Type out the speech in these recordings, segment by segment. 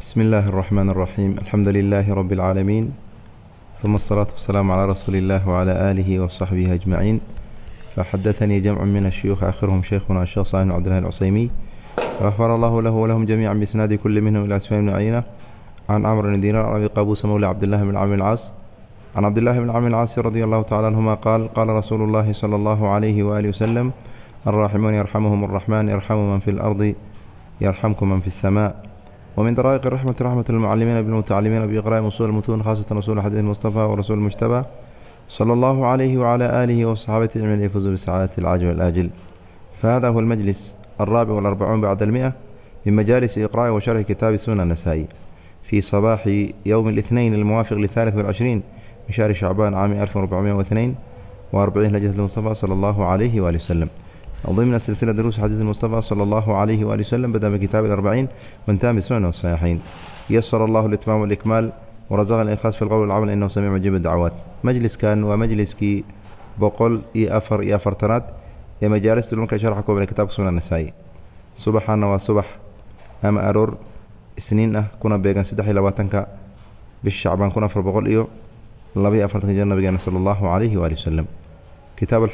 بسم الله الرحمن الرحيم الحمد لله رب العالمين ثم الصلاة والسلام على رسول الله وعلى آله وصحبه أجمعين فحدثني جمع من الشيوخ آخرهم شيخنا الشيخ صالح بن عبد الله العصيمي غفر الله له ولهم جميعا بإسناد كل منهم إلى أسماء بن عيينة عن عمرو بن دينار أبي قابوس مولى عبد الله بن عمرو العاص عن عبد الله بن عمرو العاص رضي الله تعالى عنهما قال قال رسول الله صلى الله عليه وآله وسلم الراحمون يرحمهم الرحمن يرحم من في الأرض يرحمكم من في السماء ومن درائق الرحمة رحمة المعلمين بالمتعلمين بإقراء أصول المتون خاصة أصول حديث المصطفى ورسول المجتبى صلى الله عليه وعلى آله وصحابته أجمعين يفوزوا بسعادة العاجل والآجل فهذا هو المجلس الرابع والأربعون بعد المئة من مجالس إقراء وشرح كتاب سنن النسائي في صباح يوم الاثنين الموافق للثالث والعشرين من شهر شعبان عام 1442 وأربعين هجرة المصطفى صلى الله عليه وآله وسلم ضمن سلسلة دروس حديث المصطفى صلى الله عليه وآله وسلم بدأ بكتاب الأربعين وانتهى بسنن والصحيحين يسر الله الإتمام والإكمال ورزقنا الإخلاص في القول والعمل إنه سميع مجيب الدعوات مجلس كان ومجلسكii boqol iyo afar iyo afartanaad ee majaalista dhulka sharxa kooban ee kitaabka sunan nasaa'i subaxana waa subax ama aroor isniin ah kuna beegan saddex iyo labaatanka bisha shacbaan kun afar boqol iyo labaiyo afartanka jir nabigeena sala allahu calayhi waali wasalam kitaab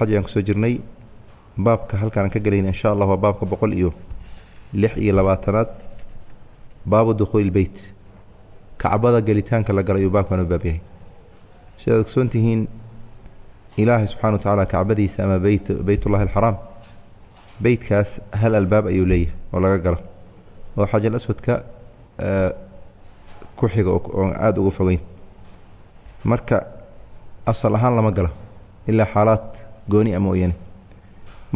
baabka halkaan ka gelayna insha allah waa baabka boqol iyo lix iyo labaatanaad. Baabu dukhuuli lbeyt kacbada gelitaanka la gala ayuu baabkan u baab yahay. Sidaad ogsoon tihiin ilaahay subxana wa tacaala kacbadiisa ama beyt beytullahi alxaraam beytkaas hal albaab ayuu leeyahay oo laga galo. Oo xajal aswadka ku xiga oo aada uga fogeyn. Marka asal ahaan lama galo ilaa xaalaad gooni a mooyane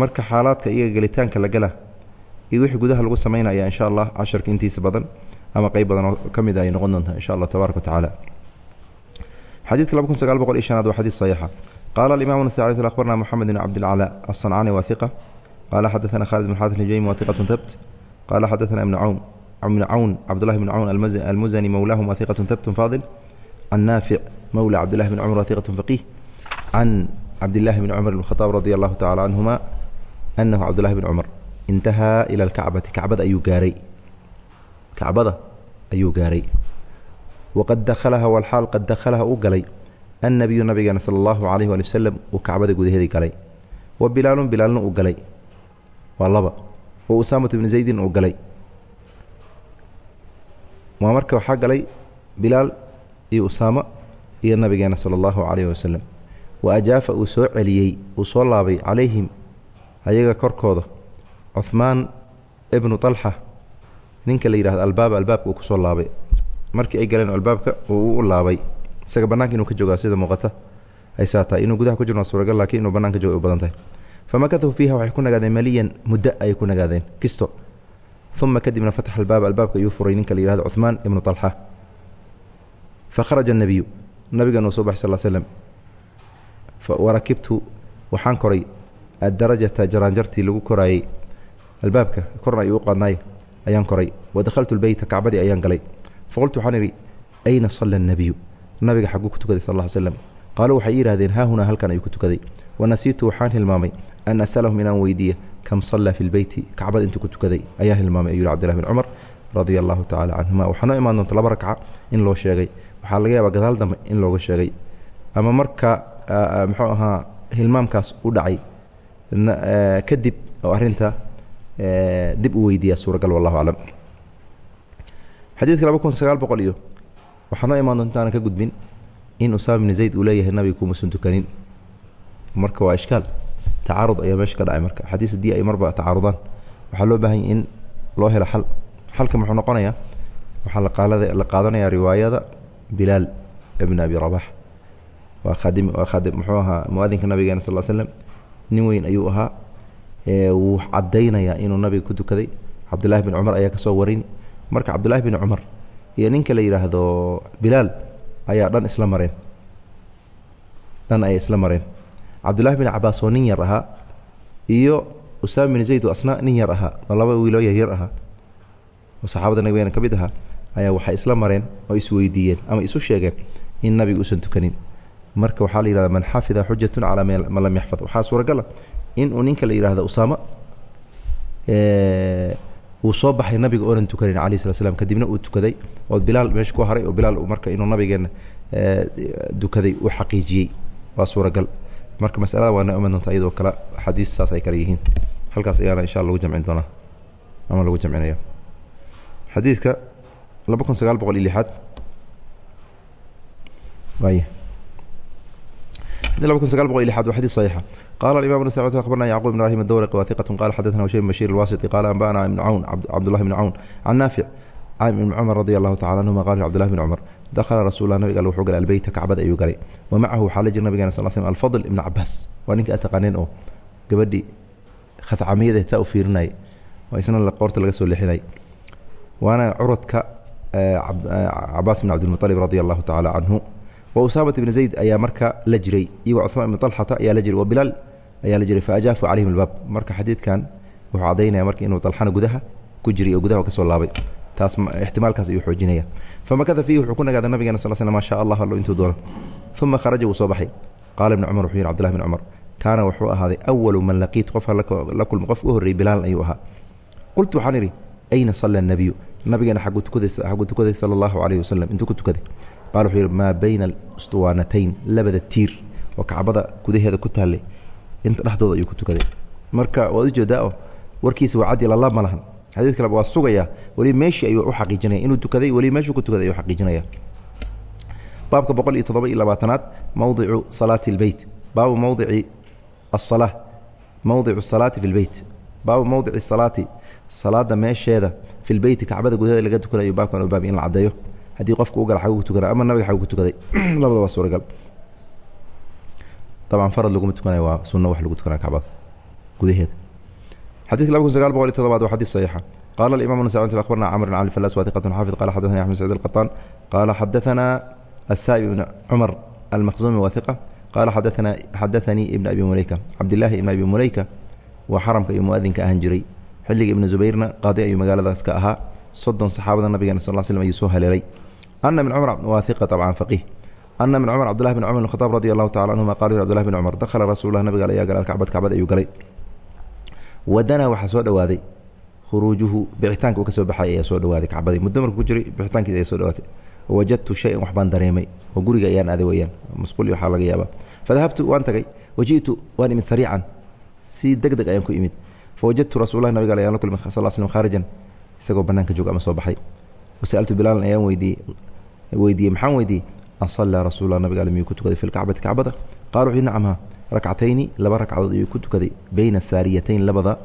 marka xaalaadka iyo gelitaanka la iyo wixii gudaha lagu samaynaya insha allah casharka intiisa badan ama qeyb badan oo ka mid ah ay noqon doontaa insha allah tabaaraka wa xadiidka laba kun sagaal boqol iyo shanaad waa xadiid saxiixa. Qaala alimamu nasai alay sl akhbarna moxamed alsancani waa hiqa qaala xadaana khaalid bn xaadid ljaymi waa hiqatun tabt qaala xadaana ibnu cawn ibnu cawn cabdullahi bn cawn almuzani mowlaahum waa hiqatun tabtun faadil. Can naafic mowla cabdillahi bn cumr waa hiqatun faqiih. Can cabdillahi bn cumar bn khadaab radi allahu tacala canhuma anahu cabdullahi bn cumar intahaa ila alkacbati kacbada ayuu gaaray kacbada ayuu gaaray waqad dakhalaha walxaal qad dakhalaha uu galay annabiyu nabigeena sala allahu calayh waali wasalam uu kacbada gudaheedii galay wa bilaalun bilaalna uu galay waa laba wa usaamatu bnu zaydin uu galay waa marka waxaa galay bilaal iyo usaamo iyo nabigeena sala allahu calayh wasalam wa ajaafa uu soo celiyey uu soo laabay calayhim ayaga korkooda. Cuhmaan ibnu talxa ninka la yidhahdo albaaba albaabka uu ku soo laabay. Markii ay galeen albaabka uu u laabay. Isaga bananka inuu ka joogaa sida muuqata ay saa tahay. Inuu gudaha ku jirno suuragal lakiin inuu bananka jooga badan tahay. Famakathu fiiha waxay ku nagaadeen maliyan muddo ayay ku nagaadeen. Kisto. Uma kadibna fataxa albaaba albaabka ayuu furay ninka la yihahdo cuhmaan ibnu talxa fakharaja الnabiyu nabigan uu soo baxay sal slm warakibtu waxaan koray adarajata jaraanjartii lagu koraayey albaabka korna ayuu u qaadnaay ayaan koray wadakhaltu lbeyta kacbadii ayaan galay faqultu waxaan idhi ayna sala الnabiyu nabiga xaguu ku tukaday sal ll slm qaaluu waxay yidhahdeen haahunaa halkan ayuu ku tukaday wanasiitu waxaan hilmaamay an asalahum inaan weydiiya kam sallaa fi lbeyti kacbada intuu ku tukaday ayaan hilmaamay ayuu cabdillahi bin cumar radia allahu tacala canhuma waxaa imaan doonta laba rakca in loo sheegay waxaa laga yaabaa gadaal dambe in looga sheegay ama marka muxuu ahaa hilmaamkaas u dhacay kadib oo arinta dib u weydiiya suuragal wallahu aclam xadiidka laba kun sagaal boqol iyo waxaa noo imaan ka gudbin in usaama bni zayd uu leeyahay nabiga kumasun tukanin marka waa ishkaal tacaarud ayaa meesha ka dhacay marka. Xadiis haddii ay marba tacaarudaan waxaa loo baahan yahy in loo helo xal. Xalka muxuu noqonayaa waxaa laqaalada la qaadanayaa riwaayada bilaal ibn abi rabax waa khaadim waa khaadim muxuu ahaa muadinka nabigeena sal slam nin weyn ayuu ahaa. Wuu caddaynayaa inuu nabiga ku tukaday. Cabdullahi bin cumar ayaa ka soo warin. Marka cabdullahi bin cumar iyo ninka la yidhaahdo bilaal ayaa dhan isla mareen. Dhan ayay isla mareen. Cabdullahi bin cabaas oo nin yar ahaa iyo usaama bin zayd oo asna nin yar ahaa oo laba wiiloo yaryar ahaa oo saxaabada nabigeena ka mid ahaa ayaa waxay isla mareen oo isweydiiyeen ama isu sheegeen in nabiga uusan tukanin marka waxaa la yihahda man xafida xujatun calaa man lam yaxfad. Waxaa suuragala in uu ninka la yihahdo usaamo uu soo baxay nabiga oonan tukanin alayh slat slam kadibna uu tukaday oo bilaal meesha ku haray oo bilaal marka inuu nabigeena dukaday uu xaqiijiyey. Waa suuragal. Marka masalada waa na iman doonta iyadoo kale xadiis saas ay kale yihiin. Halkaas ayaana insha lagu jamcin doonaa. Ama lagu jamcinaya xadiidka laba kun sagaal boqol iyo lixaad waay laba kun sagaal boqol iyo lixaad waa xadiis saxiixa qala imam bn sacd akhbarna yacqub bn ibrahim adowrqi wa hiqat qala xadaثna hushaym bashir alwasiti qala anba'ana ibn cawn cabdullahi bn cawn can naafic can ibn cumar radi allahu tacala anhuma qala cabdullahi bn cumar dakhala rasuullah nabig alle wuxuu galay albeyta kacbada ayuu galay wa macahu waxaa la jira nabigena sal slm alfadl ibn cabaas waa ninka aad taqaaneen oo gabadhii khadcamiyada taa u fiirinayay oo isna qoorta laga soo leexinay waana curadka cabaas bn cabdilmuطalib radi allahu tacala canhu wa usaamat ibn zayd ayaa marka la jiray iyagoo cuثmaan ibn طalxata ayaa la jiray wa bilaal ayaa la jiray faajaafu calayhim albaab. Marka xadiidkan wuxuu cadaynaya marka inuu dalxana gudaha ku jiray oo gudaha ka laabay. Taas ixtimaalkaas ayuu xoojinaya. Famakada fiihi wuxuu ku nagaaday nabigena sal sl ma sha allah allo intuu doono. Uma kharaja wuu soo baxay. Qaala ibn cumar wuxuu yihi cbdullahi bn cumar kaana wuxuu ahaaday awalu man laqiit. Qofka la kulma qof u horreyey bilaal ayuu ahaa. Qultu waxaan idhi ayna sala nabiyu nabigeena xaguu tukaday sala allahu alayh wasalam intuu ku tukaday qala wuxuu yidhi maa bayna alustuwaanatayn labada tiir oo kacbada gudaheeda ku taallay inta dhexdooda ayuu ku tukaday. Marka waad u jeedaa oo warkiisa waa caddi lala ma lahan. Xadiid kale waa sugaya weli meeshii ayuu u xaqiijinaya. Inuu tukaday weli meeshuu ku tukaday ayuu xaqiijinaya. Baabka boqol iyo toddoba iyo labaatanaad mowdicu salaati اlbeyt baabu mowdici aلsalaa mowdicu salaati fi lbeyt baabu mowdici salaati salaada meesheeda fi lbeyti kacbada gudaheeda laga tukanayo baabkan baab in la caddeeyo haddii qofka u gala xagu tukana ama nabiga xagu tukaday. Labadaba suuragal. Dabcan farad laguma tukanayo waa sunno wax lagu tukana kacbada gudaheeda xadidka laba kun boqol iyo todobaad waa xadid saxiixa. Qala alimam nsa akhbarna camr cali falas wadiqatun xaafid qala xadathana axmed saciid alqataan qala xadathana asaib ibn cumar almakhzumi wathiqa qala xadaana xadathanii ibn abi muleyka cabdillaahi ibn abi muleyka waa xaramka iyo muadinka ahan jiray. Xilliga ibnu zubayrna qaadi ayuu magaaladaas ka ahaa. Soddon saxaabada nabigeen sal slam ayuu soo haleelay ana min cumar waa hiqa طabcan faqiih ana min cumar cabdullahi bn cumar khadaab radi allahu tacala anhuma qala cbdullahi bn cumar dakhala rasuullah nabiga ayaa galay alkacbad kacbad ayuu galay wadanaa waxaa soo dhowaaday khuruujuhu bixitaanka uu ka soo baxay ayaa soo dhawaaday kacbadii muddo markuu ku jiray bixitaankiisa ayaa soo dhawaatay wajadtu shay-an wax baan dareemay oo guriga ayaan aaday weyaan iyo waxaa laga yaabaa fadahabtu waan tagay waji'tu waan imid sariican si deg deg ayaan ku imid fawajadtu rasuulahi nabiga ayaan la kulmay sal slm khaarijan isagoo bannaanka jooga ama soo baxay wasa'altu bilaalan ayaan weydiiyey weydiiyey maxaan weydiiyey asallaa rasuullah nabiga ale miyuu ku tukaday fi lkacbati kacbada. Qala wuxuu nacamha rakcatayni laba ragcadood ayuu ku tukaday bayna saariyatayn labada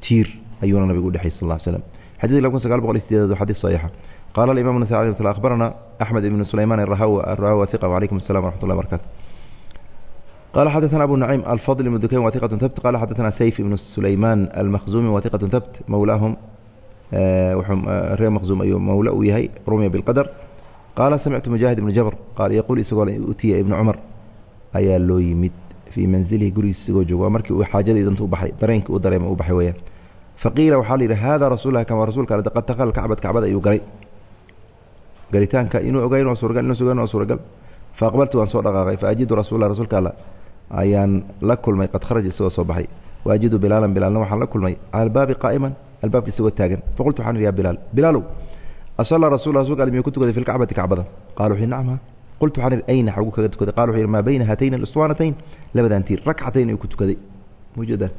tiir ayuuna nabigu udhexay sal ll slam xadidka laba kun sagaal boqol iyo sideedaad waa xadiis saxiixa. Qala alimam nasai alih tala akhbarana axmed ibnu sulayman arahawa hiqa wacalaykum assalam waraxmat llahi barakatu qala xadaثna abu naciim alfadl ibn dukayn wa hiqat tabt qala xadaثna sayf ibnu sulayman almakhzumi wa hiqat tabt mowlaahum reer makhzuum ayuu mowla uu yahay rumiya bilqadar qaala samictu mujaahid ibnu jabr qaal yaquul isagoo utiya ibnu cumar ayaa loo yimid fii manzilihi gurigiis isagoo joogo waa markii uu xaajadii danta u baxay dareenkii u dareema u baxay weyaan faqiila waxaa la yidhi hada rasuulah kama rasuulka ale qad dakhala kacbad kacbada ayuu galay galitaanka inuu ogayn waa suuragal inuu sugan waa suuragal fa aqbaltu waan soo dhaqaaqay fa ajidu rasuulah rasuulka alla ayaan la kulmay qad kharaja isagoo soo baxay wa ajidu bilaalan bilaalna waxaan la kulmay cala albaabi qaa'iman albaabka isagoo taagan faqultu waxaan idhi ya bilaal bilaalow asallaa rasul miyuu ku tukaday fi lkacbati kacbada qala wuxuu nacma qultu waxaan idhi ayna xagu kaga tukaday qala wuxuu yidhi maa bayna haatayn aluswaanatayn labadan tiir rakcatayn ayuu ku tukaday mujeedaan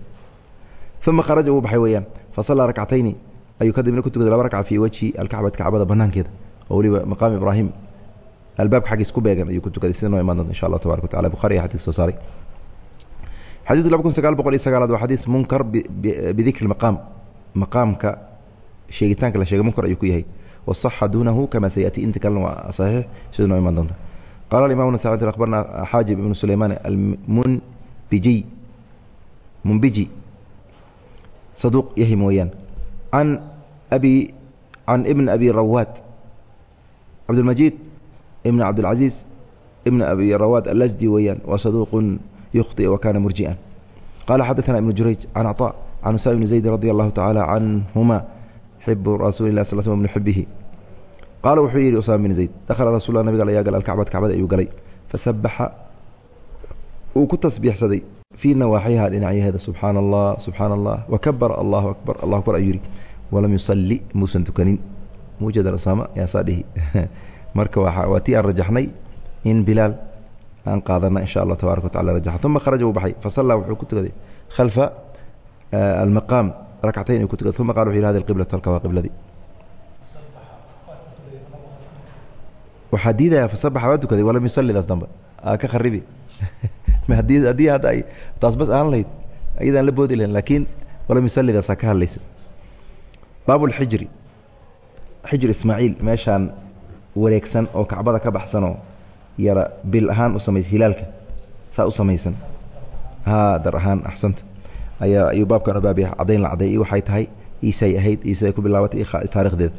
uma kharaja wuu baxay weeyaan fasallaa rakcatayni ayuu kadibna ku tukaday laba rakca fii wajhi alkacbati kacbada banaankeeda oo weliba maqaam ibraahim albaabka xaggiis ku beegan ayuu ku tukaday sida noo imaan doonta insha allah tabarak watacala bukhari ayaa xadiis soo saaray xadiidka laba kun sagaal boqol iyo sagaalaad waa xadiis munkar bidikri maqaam maqaamka sheegitaanka la sheegay munkar ayuu ku yahay wasaxa duunahu kama sayati inta kalena waa saxiix sida noo imaan doonta qala alimam nasai akhbarna xaajib ibnu sulaymaan almunbijiy munbiji saduuq yahay mooyaan can abi can ibn abi rawaad cabdilmajiid ibn cabdilcaziiz ibn abi rawaad alasdi weeyaan waa saduuqun yukhطi wa kana murji'an qala xadaثna ibnu jurayj can caطa can usaama ibni zaydin radi allahu tacaala canhuma xibu rasuuli lah sal sl bnu xibihi qaala wuxuu yidhi usaama bn zayd dakhala rasulla nabiga ayaa galay alkacbad kacbada ayuu galay. Fasabaxa uu ku tasbiixsaday fii nawaaxiha dhinacyaheeda subxaana allah subxaana allah allahu akbar allahu akbar ayuu yidhi. Walam yusalli muusan tukanin. Muujada usaama yaa saa marka waa tii aan rajaxnay in bilaal aan qaadana insha allah tabarak wa tacala rajaxa. Uma kharaja wuu baxay. Fasallaa wuxuu ku tukaday khalfa almaqaam rakcatayn uu ku tukaday uma qala wuxu yhi hadi alqiblatu halka waxaa diidaya fasabaxa waa tukaday walam yusallidaas dambe. Aa ka kharibi. Haddii hadda ay taas bas aan lahayd ayadaan la boodi lahayn laakiin walam yusallidaas aa ka hadlaysa. Baab lxijri xijr ismaaciil meeshaan wareegsan oo kacbada ka baxsanoo yara bil ahaan u samaysa hilaalka saa u samaysan. Haa dar ahaan axsanta. Ayaa ayuu baabkan baabya caddayn la cadday waxay tahay iisay ahayd iisay ku bilaabatay taarikhdeeda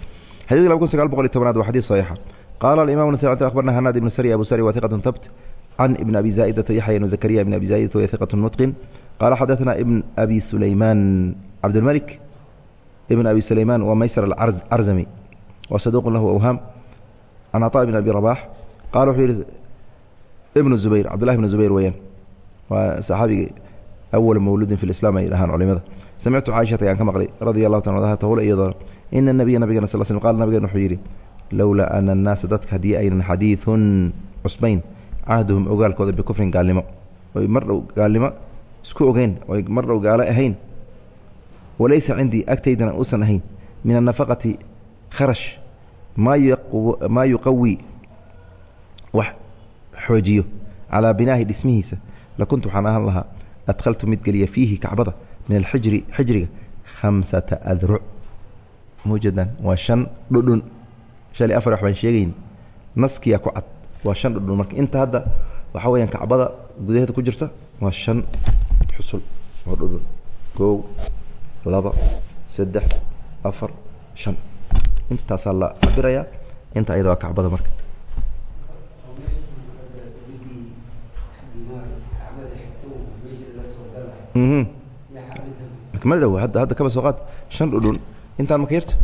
xadiidka laba kun sagaal boqol iyo tobnaad waa xadiid saxiixa qaala alimam nasai akhbarna hanaad ibnu sari abu sari wa hiqatun tabt can ibn abi zaa'idata yaxya ibnu zakariya ibn abi zaa'idata wa hiqatun mutqin qaala xadaثna ibn abi sulaymaan cabdilmalik ibn abi sulaymaan wa maysar alcarzami wa saduuqun lahu awhaam can caطaa ibn abi rabax qaala wuxuu yihi ibnu zubayr cabdullahi ibnu zubayr weeyaan waa saxaabigii awal mawludin fi lislam ay dhahaan culimada samictu caaishata ayaan ka maqlay radia allahu ta anha tawla iyadoo ina nabiya nabigana sal sl qala nabigan wuxuu yidhi lowlaa ana annaasa dadka haddii aynan xadiidun cusbayn cahduhum ogaalkooda bikufrin gaalnimo oy mar dhow gaalnimo isku ogeyn oy mar dhow gaalo ahayn walaysa cindii agtaydana uusan ahayn min annafaqati kharash maa yuqawi wax xoojiyo calaa binaahi dhismihiisa lakuntu waxaan ahaan lahaa adkhaltu mid geliya fiihi kacbada min alxijri xijriga khamsata adruc mujadan waa shan dhudhun shan iyo afar wax baan sheegayn. Naskiya ku cad. Waa shan dhudhun marka inta hadda waxaa weyaan kacbada gudaheeda ku jirta waa shan xusul oo dhudhun kow laba saddex afar shan. Intaasaa la cabirayaa. Inta ayada waa kacbada marka. Ma dhow hadda kaba soo qaad. Shan dhudhun intaan maka yarta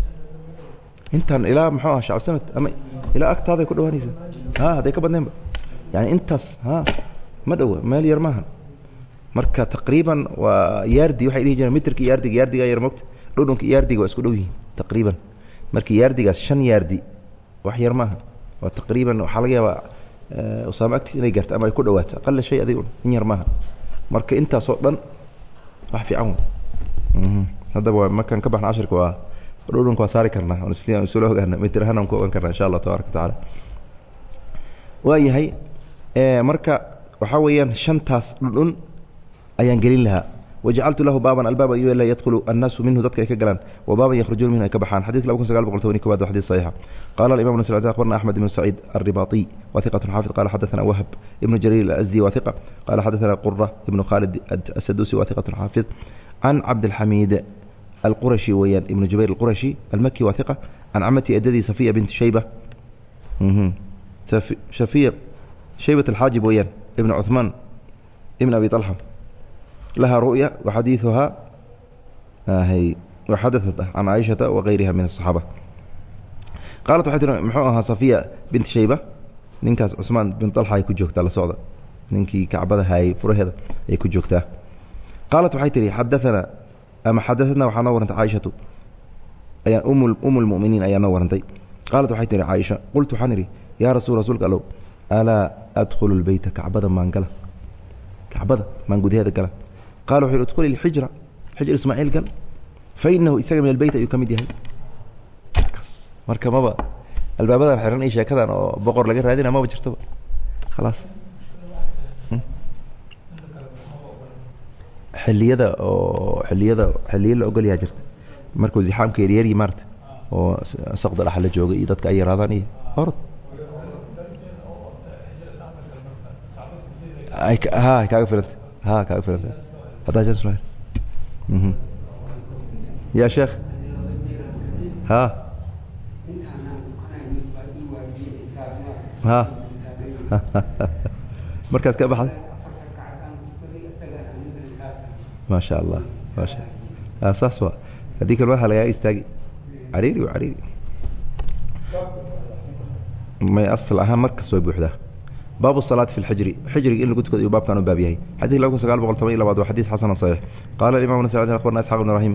intaan ilaa muxuu aha shacabsamed ama ilaa agtaaday ku dhawaanaysa. Ha hadday ka badnaynba yani intaas ha ma dhowa meel yar maaha marka taqriiban waa yaardi waxay dhihi jireen mitrka yaardiga yaardiga yar mogta dhudhunka yaardiga waa isku dhow yihiin taqriiban. Marka yaardigaas shan yaardi wax yar maaha waa taqriiban waxaa laga yaabaa usaamo agtiis inay gaarto ama ay ku dhawaato aqala shay adig in yar maaha marka intaasoo dhan wax fiican wey haddaba markaan ka baxna cashirka waa dhudhunka waa saari karnaa sula ogaana mitrhanan ku ogaan karna insha allah tabaaraka watacaala waayahay marka waxaa weeyaan shantaas dhudhun ayaan gelin lahaa. Wajacaltu lahu baaban albaaba y la yadkhulu annaasu minhu dadka ay ka galaan wa baaban yakhrujuuna minhu ay ka baxaan. Xadidka laba kun wa xadis saxiixa. Qala imam ibn sacd akhbarna axmed ibn saciid arribaatiy wa hiqatun xaafid qala xadathana wahab ibnu jariir alasdi wa hiqa qala xadathana qura ibnu khaalid asaduusi wa hiqatun xaafid. Can cabdilxamiid alqurashi weyaan ibnu jubayr alqurashi almaki waa iqa can camati adadii safiya bint shayba shafiya shaybat alxaajib weyaan ibn cuhmaan ibn abi alxa lahaa ru'ya wa xadiiuhaa waxadaat can caaishata wa kayriha min asaxaaba qaalat waxay tii muxuu ahaa safiya bint shayba ninkaas cusmaan bin alxa ay ku joogtaa la socda ninkii kacbada haayay furaheeda ay ku joogtaa qaalat waxay tihi xadaanaa ama xadaatna waxaa noo warantay caaishatu ayaa um lmuminiin ayaa noo warantay. Qaalat waxay tihi caaisha qultu waxaan idhi yaa rasul rasuulka allow alaa adkhulu lbeyta kacbada maangala kacbada maan gudaheeda gala? Qala wuxu yhi udkhuli lxijra xijr ismaaciil gal fainahu isaga min albeyt ayuu ka mid yahay. Marka maba albaabadan xiran iyo sheekadan oo boqor laga raadina maba jirtaba khalaas. Xiliyada oo xiliyada xiliyo la ogolyaha jirta. Markuu zixaamka yaryaryi maarta oo saqda dhax la joogay iyo dadka ay yaraadaan iyo orod. Ha kaaga filanta ha kaaga filanta haddaa jas ya sheekh. Ha. Ha. Markaad ka baxday maasha allah maaa ah, saas wa. Haddii kale waxaa lagaaga istaagi. Cariiri cariiri. May asal ahaan markas way buuxdaa baabu salaati fi lxijri xijriga in lagu tukado iyuu baabkan u baab yahay. Xadidka labkun sagaal boqol toban iyo labaad waa xadiid xasan saxiix. Qaala imam bn sacid akhbarna isxaq ibn rahim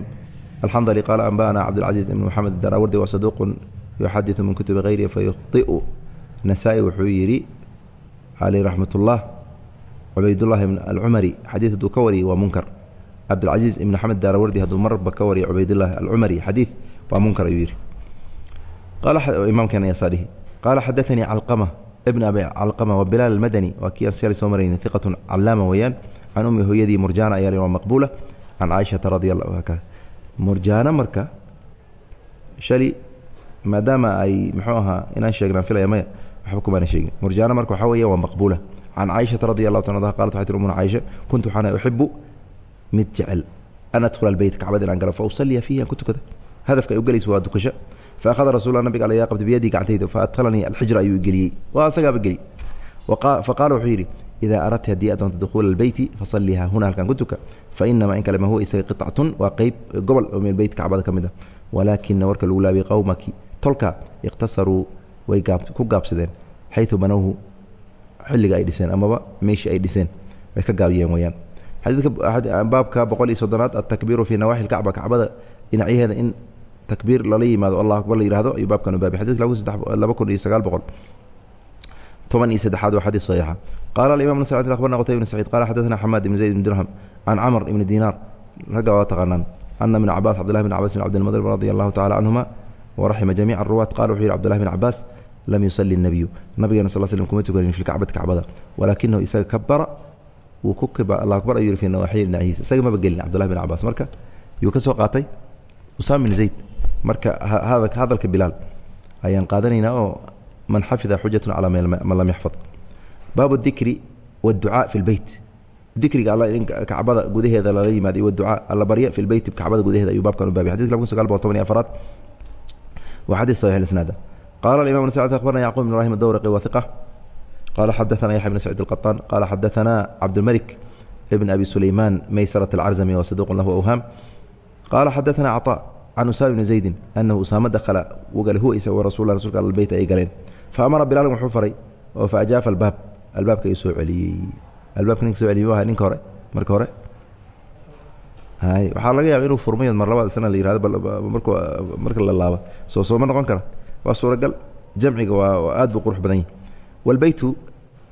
alxandali qaala anba'ana cabdilcaziiz ibn moxamed darawardi waa saduuqun yuxadidu min kutubi hayri fa yukhdi'u nasaa-i wuxuu yidhi caleyh raxmat ullah cubaydullah ibn alcumari xadiid hadduu ka wariyey waa munkar cabdilcaziiz ibn axmed daarawardi hadduu marba ka wariya cubaydullahi alcumari xadiid waa munkar ayuu yidhi. Imaamkeena yasaadhihi qaala xadaanii calqama ibn abi calqama wa bilaal almadani waa kii asyali soo marayna iqatun callaama weeyaan can ummi hooyadii murjaana ayaa waa maqbuula. Can caaishata radi allahu aka murjaana marka shali maadaama ay muxuu ahaa inaan sheegnaan filaya maya waxba kumaana sheegin. Murjaana marka waxaa weya waa maqbuula. Can caaishata radi allahu ta anha qalat waxay tir umuna caaisha kuntu waxaana uxibu mid jecel. An adkhula albeyt kacbada inaan galo fa usaliya fiihi aan ku tukada. Hadafka ay u gelaysa waa dukasho. Faahada rasul nabig al yaa qabta biyadii gacantayda faadhalanii alxijra ayuu geliyey. Waa asagaaba geli. Faqaala wuxuu yidhi idaa aradta haddii aad doonto dukhuula albeyti fasaliha huna halkan ku tuka. Kale ma huwa isaga qicatun waa qeyb gobol oo min beyt kacbada ka mid a walaakina warka lagu laabiyey qowmaki tolka ikhtasaruu way ku gaabsadeen. Xayu banowhu xilliga ay dhiseen amaba meeshii ay dhiseen way ka gaabiyeen weyaan baabka boqol iyo soddonaad atakbiiru fii nawaaxi lkacba kacbada dhinacyaheeda in takbiir lala yimaado allah akbar la yihahdo ayuu baabkan ubaabi xadidka laba kun iyo sagaal boqol toban iyo saddexaad waa xadiis saxiixa. Qaala alimam nasr akhbarna qutayb ibn saciid qala xadadana xamaad ibn zayd ibn dirham can camr ibni dinaar ragga waa taqaanaan ana ibn cabaas cabdillahi bn cabas bn cabdilmadrib radi allahu tacala canhuma waraxima jamiic aruwaat qala wuxu yidhi cabdillahi bn cabaas lam yusali nabiyu nabigeena sal slm kuma tukanin fi lkacbati kacbada walaakinahu isaga kabara wuu ku allah akbar ayuu yihi fi nawaaxiyi dhinacihiisa isaga maba gelin cabdullahi bn cabaas marka yuu ka soo qaatay usaam bin zayd. Marka hadalka bilaal ayaan qaadanaynaa oo man xafida xujatu calaa man lam yaxfad. Baabu dikri wاdducaa fi lbeyt dikriga alla in kacbada gudaheeda lala yimaado iyo wducaa alla barya fi lbeyti kacbada gudaheeda ayuu baabkan u baabay xadidka laba kun sagaal boqol toban iyo afaraad. Waa xadiis saxiix isnaada qaala alimam bn sacd akhbarna yacqub bn ibrahim adowraqi wa hiqa qaala xadaثana yaxya bn sacid alqaطaan qaala xadaثana cabdilmalik ibn abi sulaymaan maysarat alcarzami wa saduuqun lahu awhaam qaala xadaثana caطaa can usaama bni zaydin anahu usaama dakhala wuu galay huwa isaga rasul rasulka al beyt ay galeen fa amara bilaalin wuxuu faray oo fa ajaafa albaab albaabka ayuu soo celiyey albaabka ninka so celiyey waa ninka hore marka hore hay waxaa laga yaaba inuu furmayo mar labaad sana la yihahdo mark marka la laabo soo sooma noqon kara waa suuragal jamciga waa aad buu qurux badan yahy walbeytu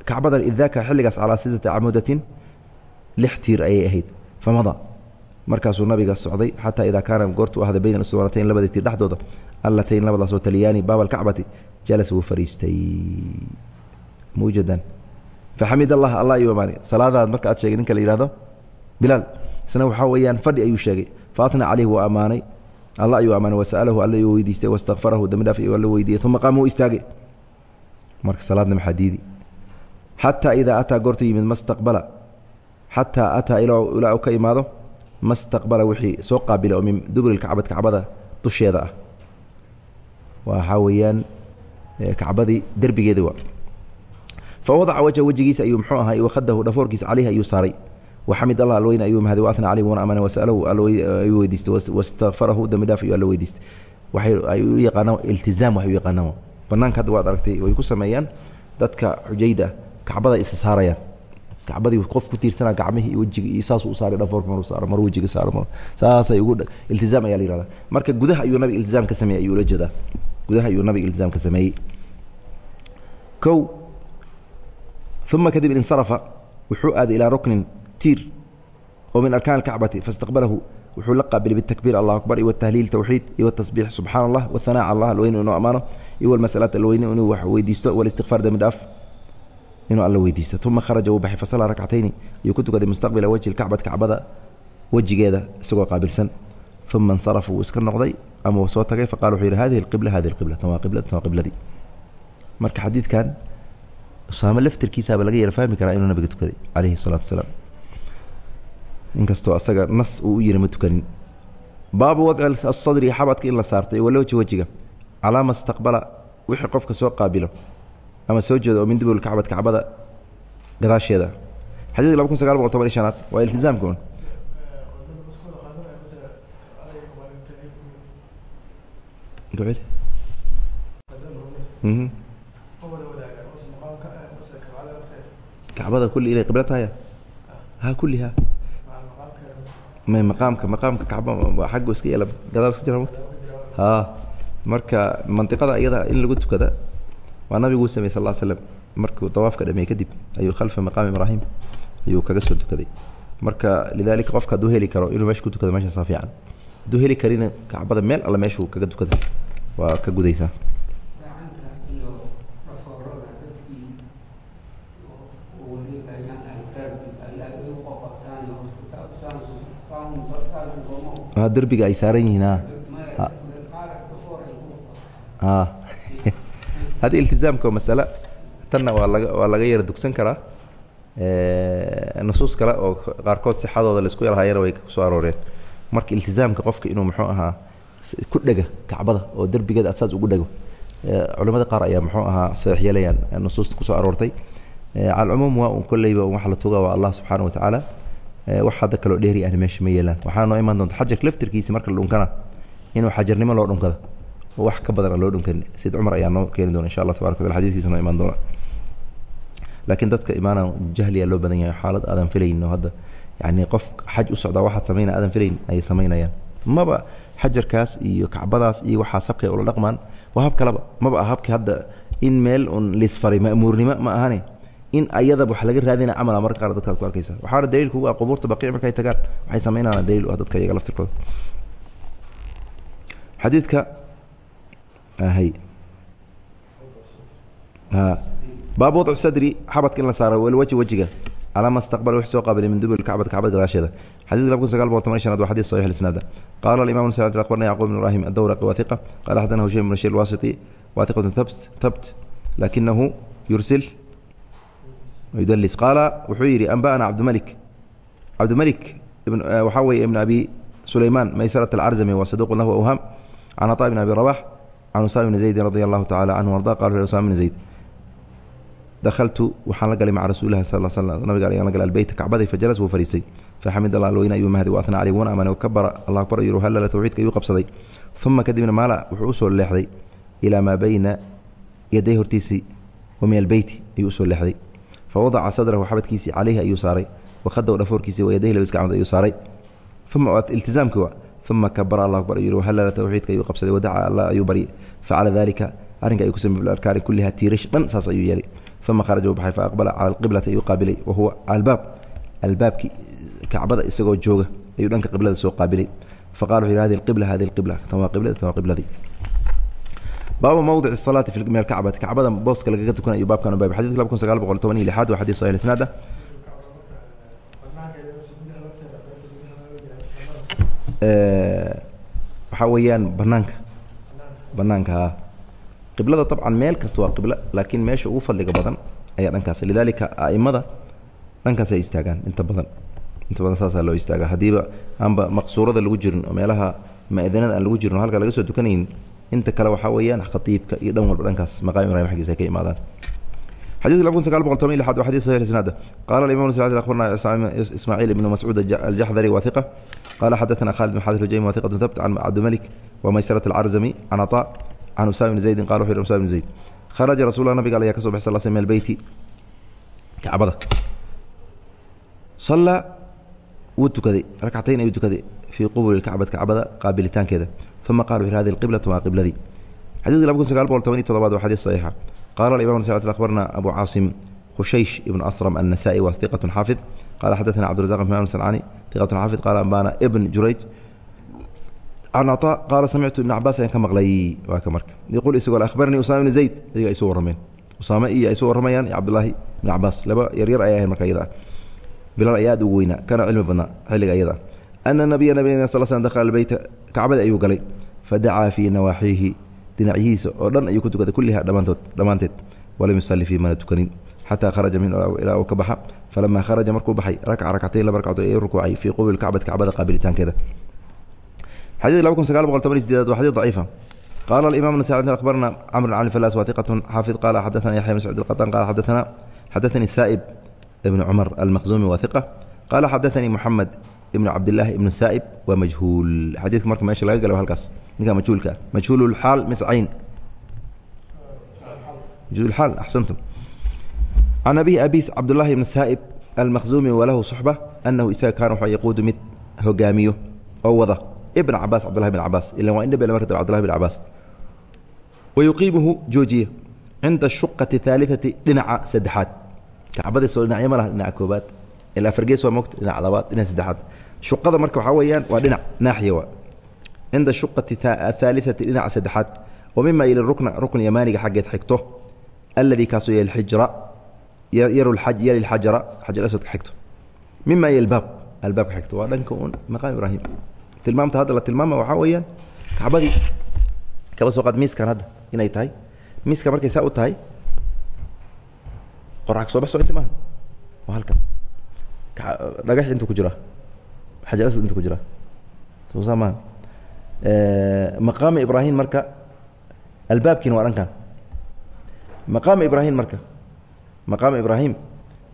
kacbadan idaaka xilligaas calaa sidati camudatin lix tiir ayay ahayd. Famada markaasuu nabiga socday xataa idaa kaana goortu ahda bayna suwaratayn labada tiir dhexdooda allatayn labadaasoo taliyaani baab alkacbati jalas wuu fariistay. Maujadan faxamid allah allah ayuu salaadaad marka aad sheegay ninka la yihahdo bilaal isna waxaa weeyaan fadhi ayuu sheegay. Faatna caleyh wuu ammaanay. Allah ayuu ammaanay wasa'alahu alla weydiistay wastakfarahu dambi dhaaf ayuu alla weydiiyey uma qaama wuu istaagay. Marka salaadna maxaa diidi xataa idaa ataa goortu yimid mastaqbala. Xataa ataa ilaa u ka imaado mastaqbala wixii soo qaabila oo min duburi lkacbati kacbada dusheeda ah. Waxaa weeyaan kacbadii derbigeeda waa. Fa wadaca wajha wejigiisa ayuu muxuu ahaa wakhadahu dhafoorkiisa caleyhi ayuu saaray. Waxamid allah alweyne ayuu mahday waatna caleyh wuuna amana wasalahu ayuu weydiistay wastakfarahu dambi dhaaf ayuu alla weydiistay. Waxay ay u yaqaanaan iltizaam waxay u yaqaanaan. Banaanka hadda waad aragtay way ku sameeyaan dadka xujayda kacbada isa saarayaan kacbadii qof ku tiirsanaa gacmihii wejigii saasuu u saaray dhafoorka maruu saaro mar wejiga saaro mar saasay ugu iltizaam ayaa la yihahdaa marka gudaha ayuu nabiga iltizaam ka sameeyey ayuu ula jeedaa. Gudaha ayuu nabiga iltizaam ka sameeyey. Kow uma kadib insarafa wuxuu aaday ilaa ruknin tiir oo min arkaan alkacbati faistaqbalahu wuxuu la qaabilay bitakbiir allah akbar iyo watahliil tawxiid iyo watasbiix subxaana allah wahanaac allah alweyne inuu ammaano iyo walmasalaat alweyne inuu wax weydiisto walistikfaar dembi inuu alla weydiisto. Uma kharaja wuu baxay fasala rakcatayni. Ayuu ku tukaday mustaqbila wejhi lkacbati kacbada wejigeeda isagoo qaabilsan. Uma insarafa wuu iska noqday ama uu soo tagay faqala wuxuu yidhi hadihi alqibla hadihi alqibla tan waa qibla tan waa qibladii marka xadiidkan usaame laftirkiisaaba laga yara fahmi karaa inuu nabiga tukaday calayhi الsalaatu wasalaam. Inkastoo asaga nas uu u yiri ma tukanin. Baabu wadci asadri xabadka in la saartay walowji wejiga calaama istaqbala wixii qofka soo qaabilo ama soo jeedo oo min dubur kacbad kacbada gadaasheeda. Xadiidka laba kun sagaal boqol toban iyo shanaad waa iltizaamka un kacbada kulli inay qiblo tahaya ha kulliha may maqaamka maqaamka kacba xaggu iska yeela gadaal iska jira ha. Marka mandiqada iyada in lagu tukada waa nabiguu samey sal slam markuu dawaafka dhameeyey kadib ayuu khalfa maqaami ibraahim ayuu kaga soo tukaday. Marka lidalika qofka hadduu heli karo inuu meesha ku tukado meeshaasaa fiican. Hadduu heli karina kacbada meel alle meeshuu kaga tukada waa ka gudaysaa derbiga ay saaran yihiin haddi iltizaamka masale tanna waa laga yara dugsan karaa nusuus kale oo qaarkood sixadooda la isku yalhayana way ku soo arooreen. Marka iltizaamka qofka inuu muxuu ahaa ku dhega kacbada oo derbigeeda asaas ugu dhego culamada qaar ayaa muxuu ahaa saddex yeelayaan nusuusta ku soo aroortay. Cala cumuum waa un kolleyba waxa la tuga waa allah subxaana wa tacaala wax hadda kaloo dheeri ahna meesha ma yeelaan. Waxaa noo imaan doonta xajarka laftirkiisa marka la dhunkana inuu xajarnimo loo dhunkada wax ka badan aan loo dhunkan. Sayid cumar ayaa noo keeni doona insha allah tabaraka wataala xadiiskiisa noo imaan doona. Laakiin dadka imaana jahliya loo badan yahay xaalad aadan filayn oo hadda. Yani qof xaj u socdaa waxaad samayna aadan filayn ayay samaynayaan. Maba xajarkaas iyo kacbadaas iyo waxaas habkay ula dhaqmaan waa hab kaleba maba ah habki hadda in meel un lisfaray ma'muurnimo ma ahane. In ayadaba wax laga raadina camala marka qaar dadkaad ku arkaysa. Waxaana daliilku ugu ah qubuurta baqiic markay tagaan waxay samaynayaan daliil u ah dadka iyaga laftirkooda. Xadiidka hay baab wadcu sadri xabadka in la saaro walwaji wejiga calaa ma staqbal wix soo qaabilay min duburi kacbada kacbada gadaasheeda. Xadiidka laba kun sagaal boqol toban shanaad waa xadiis saxiix lisnaada qaala alimam sacd akhbarna yacquub ibn ibrahim adawraqi wathiqa qaala xadana hushaym ibn shir alwasiti wathiqatun thabt thabt lakinahu yursil yudlis qaala wuxuu yidhi anba'ana cabdimalik cabdimalik waxaa weeye ibn abi sulaymaan maysarat alcarzami wa saduqun lahu awham can aطaa ibn abi rabax can usaama bni zaydin radi allahu tacala canhu arda qala usama bni zayd dahaltu waxaan la galay maca rasuulilahi sal l slam nabiga ayaan la galay albeyta kacbaday fajalas wuu fariistay faxamid allah alweyne ayuu mahdi wa atnaa caleyh wana amane kabara allah akbar ayuu halala tawxiidka ayuu qabsaday uma kadibna maala wuxuu u soo leexday ilaa maa bayna yaday hortiisii wa min albeyti ayuu u soo leexday fawadaca sadrahu xabadkiisii caleyhi ayuu saaray wakhadaw dhafoorkiisii wa yadayhi labis gacmood ayuu saaray uma iltizaamkii wa uma kabara allah akbar ayuu halala tawxiidka ayuu qabsaday wadaca allah ayuu baryay facala dalika arrinka ayuu ku samey bilarkaani kulliha tiirish dhan saas ayuu yeelay uma kharaja u baxay faaqbala cala alqiblati ayuu qaabilay wa huwa albaab albaabkii kacbada isagoo jooga ayuu dhanka qiblada soo qaabilay faqala wuxu yhi hadi alqibla hadi alqibla tan waa qiblada tan waa qibladii baabu mawdic الsalaati min alkacbati kacbada booska lagaga tukanayo baabkan baab xadidka laba kun sagaal boqol toban iyo lixaad waa xadis sahih isnaada waxaa weeyaan banaanka banaanka qiblada dabcan meel kasta waa qiblo laakiin meesha ugu fadliga badan ayaa dhankaas. Lidalika aimada dhankaas ay istaagaan inta badan. Inta badan saasaa loo istaaga haddiiba aanba maqsuurada lagu jirin oo meelaha ma'danada aan lagu jirin oo halka laga soo tukanayn inta kale waxaa weeyaan khatiibka iyo dhan walba dhankaas maqaam ibrahim xaggiisa ay ka imaadaan xadidka laba kun sagaal boqol toban iyo lixaad waa xadis sahih isnaada qala alimam sacd akhbarna ismaaciil ibnu mascuud aljaxdari wa hiqa qala xadathana khalid bin xadir hujaymi wa hiqatun thabt can cabdimalik wa maysarat alcarzami can ataa can usama bni zaydin qala wuxu yhi usama bni zayd kharaja rasuullah nabiga ayaa ka so baxay sal sl min albeyti kacbada sallaa wuu tukaday rakcatayn ayuu tukaday fii qubuli kacbad kacbada qaabilitaankeeda uma qala wuxu hadi alqiblatu waa qibladii xadidka laba kun sagaal boqol toban iyo todobaad waa xadiis saxiixa qala alimam sacd akhbarna abu caasim khushaysh ibnu asram annasaa'i waa hiqatun xaafid qala xadathana cabdirazaq bn sancani hiqatun xaafid qala ambana ibn jurayj can aطa qaala samictu ibn cabaas ayaan ka maqlay waa ka marka yaquul isagoo akhbaranii usama ibni zayd ayaga ay soo warrameen usaame iyo ay soo warramayaan iyo cabdullaahi ibn cabaas laba yaryar ayay ahayn marka iyada ah bilaal ayaa aad ugu weynaa kana cilmi badnaa xilliga iyada ah ana nabiya nabigena sal slm dakhala albeyta kacbada ayuu galay fadacaa fii nawaaxiihi dhinacyihiisa oo dhan ayuu ku tukaday kulliha dhammaantood dhammaanteed. Walam yusalli fii mana tukanin. Xataa kharaja min ilaa uu ka baxa. Falamaa kharaja markuu baxay rakca rakcatayn laba ragcadood ee rukuucay fii qubil kacbati kacbada qaabilitaankeeda. Xadid laba kun sagaal boqol toban sideedaad waa xadid daciifa. Qala alimam nasaacid akhbarna camr can falas waa iqatun xaafid qaala xadathana yaxya bn sacid alqatan qala xadathana xadathani saa'ib ibnu cumar almakhzumi waa iqa qaala xadathanii moxamed ibnu cabdillaahi ibnu saa'ib waa majhuul. Xadiidka marka meesha laga gala ninka majhuulka majhuululaal mise cayn. Majhuulaal axsantum. Can abihi abis cabdullahi bn saa'ib almakhzuumi walahu suxba anahu isaga kaana wuxuu yaquudu mid hogaamiyo oo wada. Ibna cabaas cabdullahi bn cabaas ilan waa indhabe lama rada cbdullahi bn cabaas wa yuqiimuhu joojiya cinda shuqati haaliati dhinaca saddexaad. Kacbadiiso dhinacyo ma laha dhinaca koobaad ilaa fargees waa mogta dhinac labaad dhinaca saddexaad. Shuqada marka waxaa weeyaan waa dhinac naaxiya waa cinda shuqati ahaaliati dhinaca saddexaad wa mima rukna rukn yamaaniga xaggeed xigto alladii kaasoo yali xijra yali xajara xajar aswadka xigto mima yali baab albaabka xigto waa dhanka un maqaam ibraahim tilmaamta hadda la tilmaama waxaa weeyaan kacbadii kaba soo qaad miiskan hadda inay tahay miiska markay saa u tahay qorax ka soo bax soo inti maaha waa halkan dhagax intuu ku jiraa xajar aswad intuu ku jiraa soo saa maaha maqaama ibraahim marka albaabkiina waa dhankan maqaama ibraahim marka maqaama ibraahim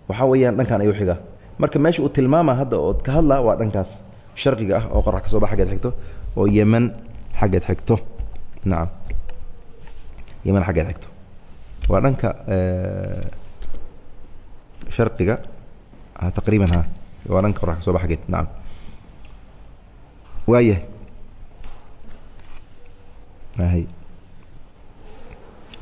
waxaa weeyaan dhankan ayuu xigaa. Marka meesha uu tilmaama hadda ood ka hadlaa waa dhankaas sharqiga ah oo qorax ka soo bax xaggeed xigto oo yeman xaggeed xigto. Nacam yeman xaggeed xigto. Waa dhanka sharqiga taqriiban ha. Waa dhanka qorax ka soo bax xaggeed. Nacam waayahay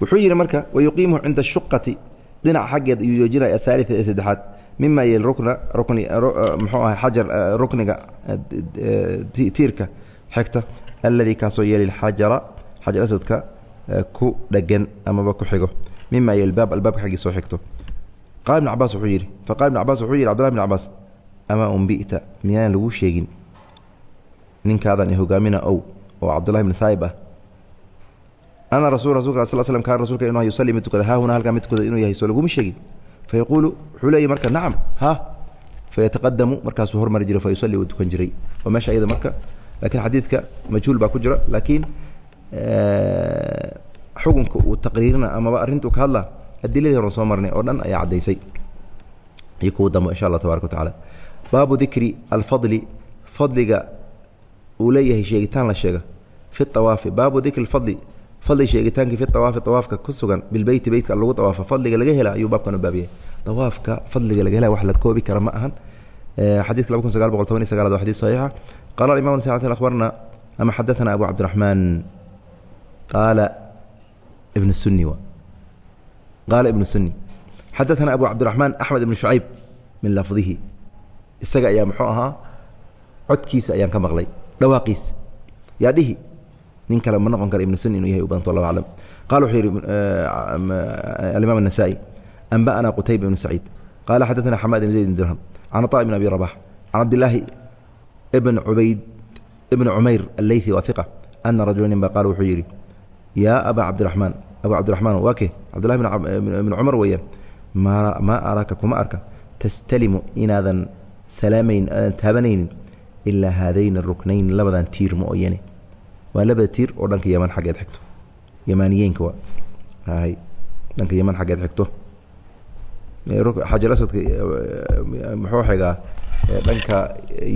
wuxuu yidhi marka wayuqiimuhu cinda shuqati dhinaca xaggeed ayuu joojinaya aaalia ee saddexaad. Mima yelrukna runi e, muxuu aha xajar e, rukniga e, tiirka xigta alladii kaasoo yeli xajara xajar asadka ku dhegan amaba ku xigo. Mima yelbaab albaabka xaggii soo xigto. Qaala ibn cabaas wuxuu yidhi faqala ibn cabaas wuxuu yidhi abdullah bn cabaas amaa umbita miyaan lagu sheegin. Ninkaadan hogaamina ow oo cabdullahi bn saayib ah ana rasul rasulka sal slm kaan rasulka inu yusali mid tukada halkaa mid inuu yahay soo laguma sheegin fayaquulu wuxuu leeyahy marka nacam ha fayataqadamu markaasuu hormari jiray fayusali uu tukan jiray oo meesha ayada marka lakiin xadiidka majhuul baa ku jira laakiin xukunka uu taqriirina amaba arrintuu ka hadla adiladii horan soo marnay oo dhan ayaa caddaysay iyo kuwa dambe insha allah tabaraka watacala baabu dikri alfadli fadliga uu leeyahay sheegitaan la sheega fi awaafi baabu dikri fadli fadli sheegitaankii fi awaafi awaafka ku sugan bilbeyti beytka lagu awaafa fadliga laga hela ayuu baabkan u baabiyay awaafka fadliga laga hela wax la koobi kara ma ahan. Xadidka laba kun sagaal boqol toban iyo sagalaad waa xadis saxiixa. Qala imam sacd akhbarna ama xadathana abu cabdiraxmaan qaala ibn suni qaala ibnu suni xadaثana abu cabdiraxmaan axmed ibn shucayb min lafdihi. Isaga ayaa muxuu ahaa codkiisa ayaan ka maqlay dhawaaqiisa yaa dhihi nin kale ma noqon kara ibn suni inuu yahay u badanta allahu aclam qala wuxuu yihi alimam الnasaئي anba'ana qutayba ibn saciid qala xadaثana xamaad ibn zayd ibn dirham can طa ibn abi rabax can cabdilaahi bn ubayd ibn cumayr aleyثi waa iqa ana rajula nin ba qaala wuxuu yidhi yaa aba cabdiraxmaan abu cabdiraxmaan waa ke cabdillahi ibn cumar weeyaan ma maa araaka kuma arka tastalimu inaadan salaamayn aadan taabanaynin ilaa haadayn ruknayn labadan tiir mooyane waa labada tiir oo dhanka xigto. Yamaaniyeenka waa. Hay dhanka yaman xaggeed xigto. Xajar aswadka muxuu xigaa dhanka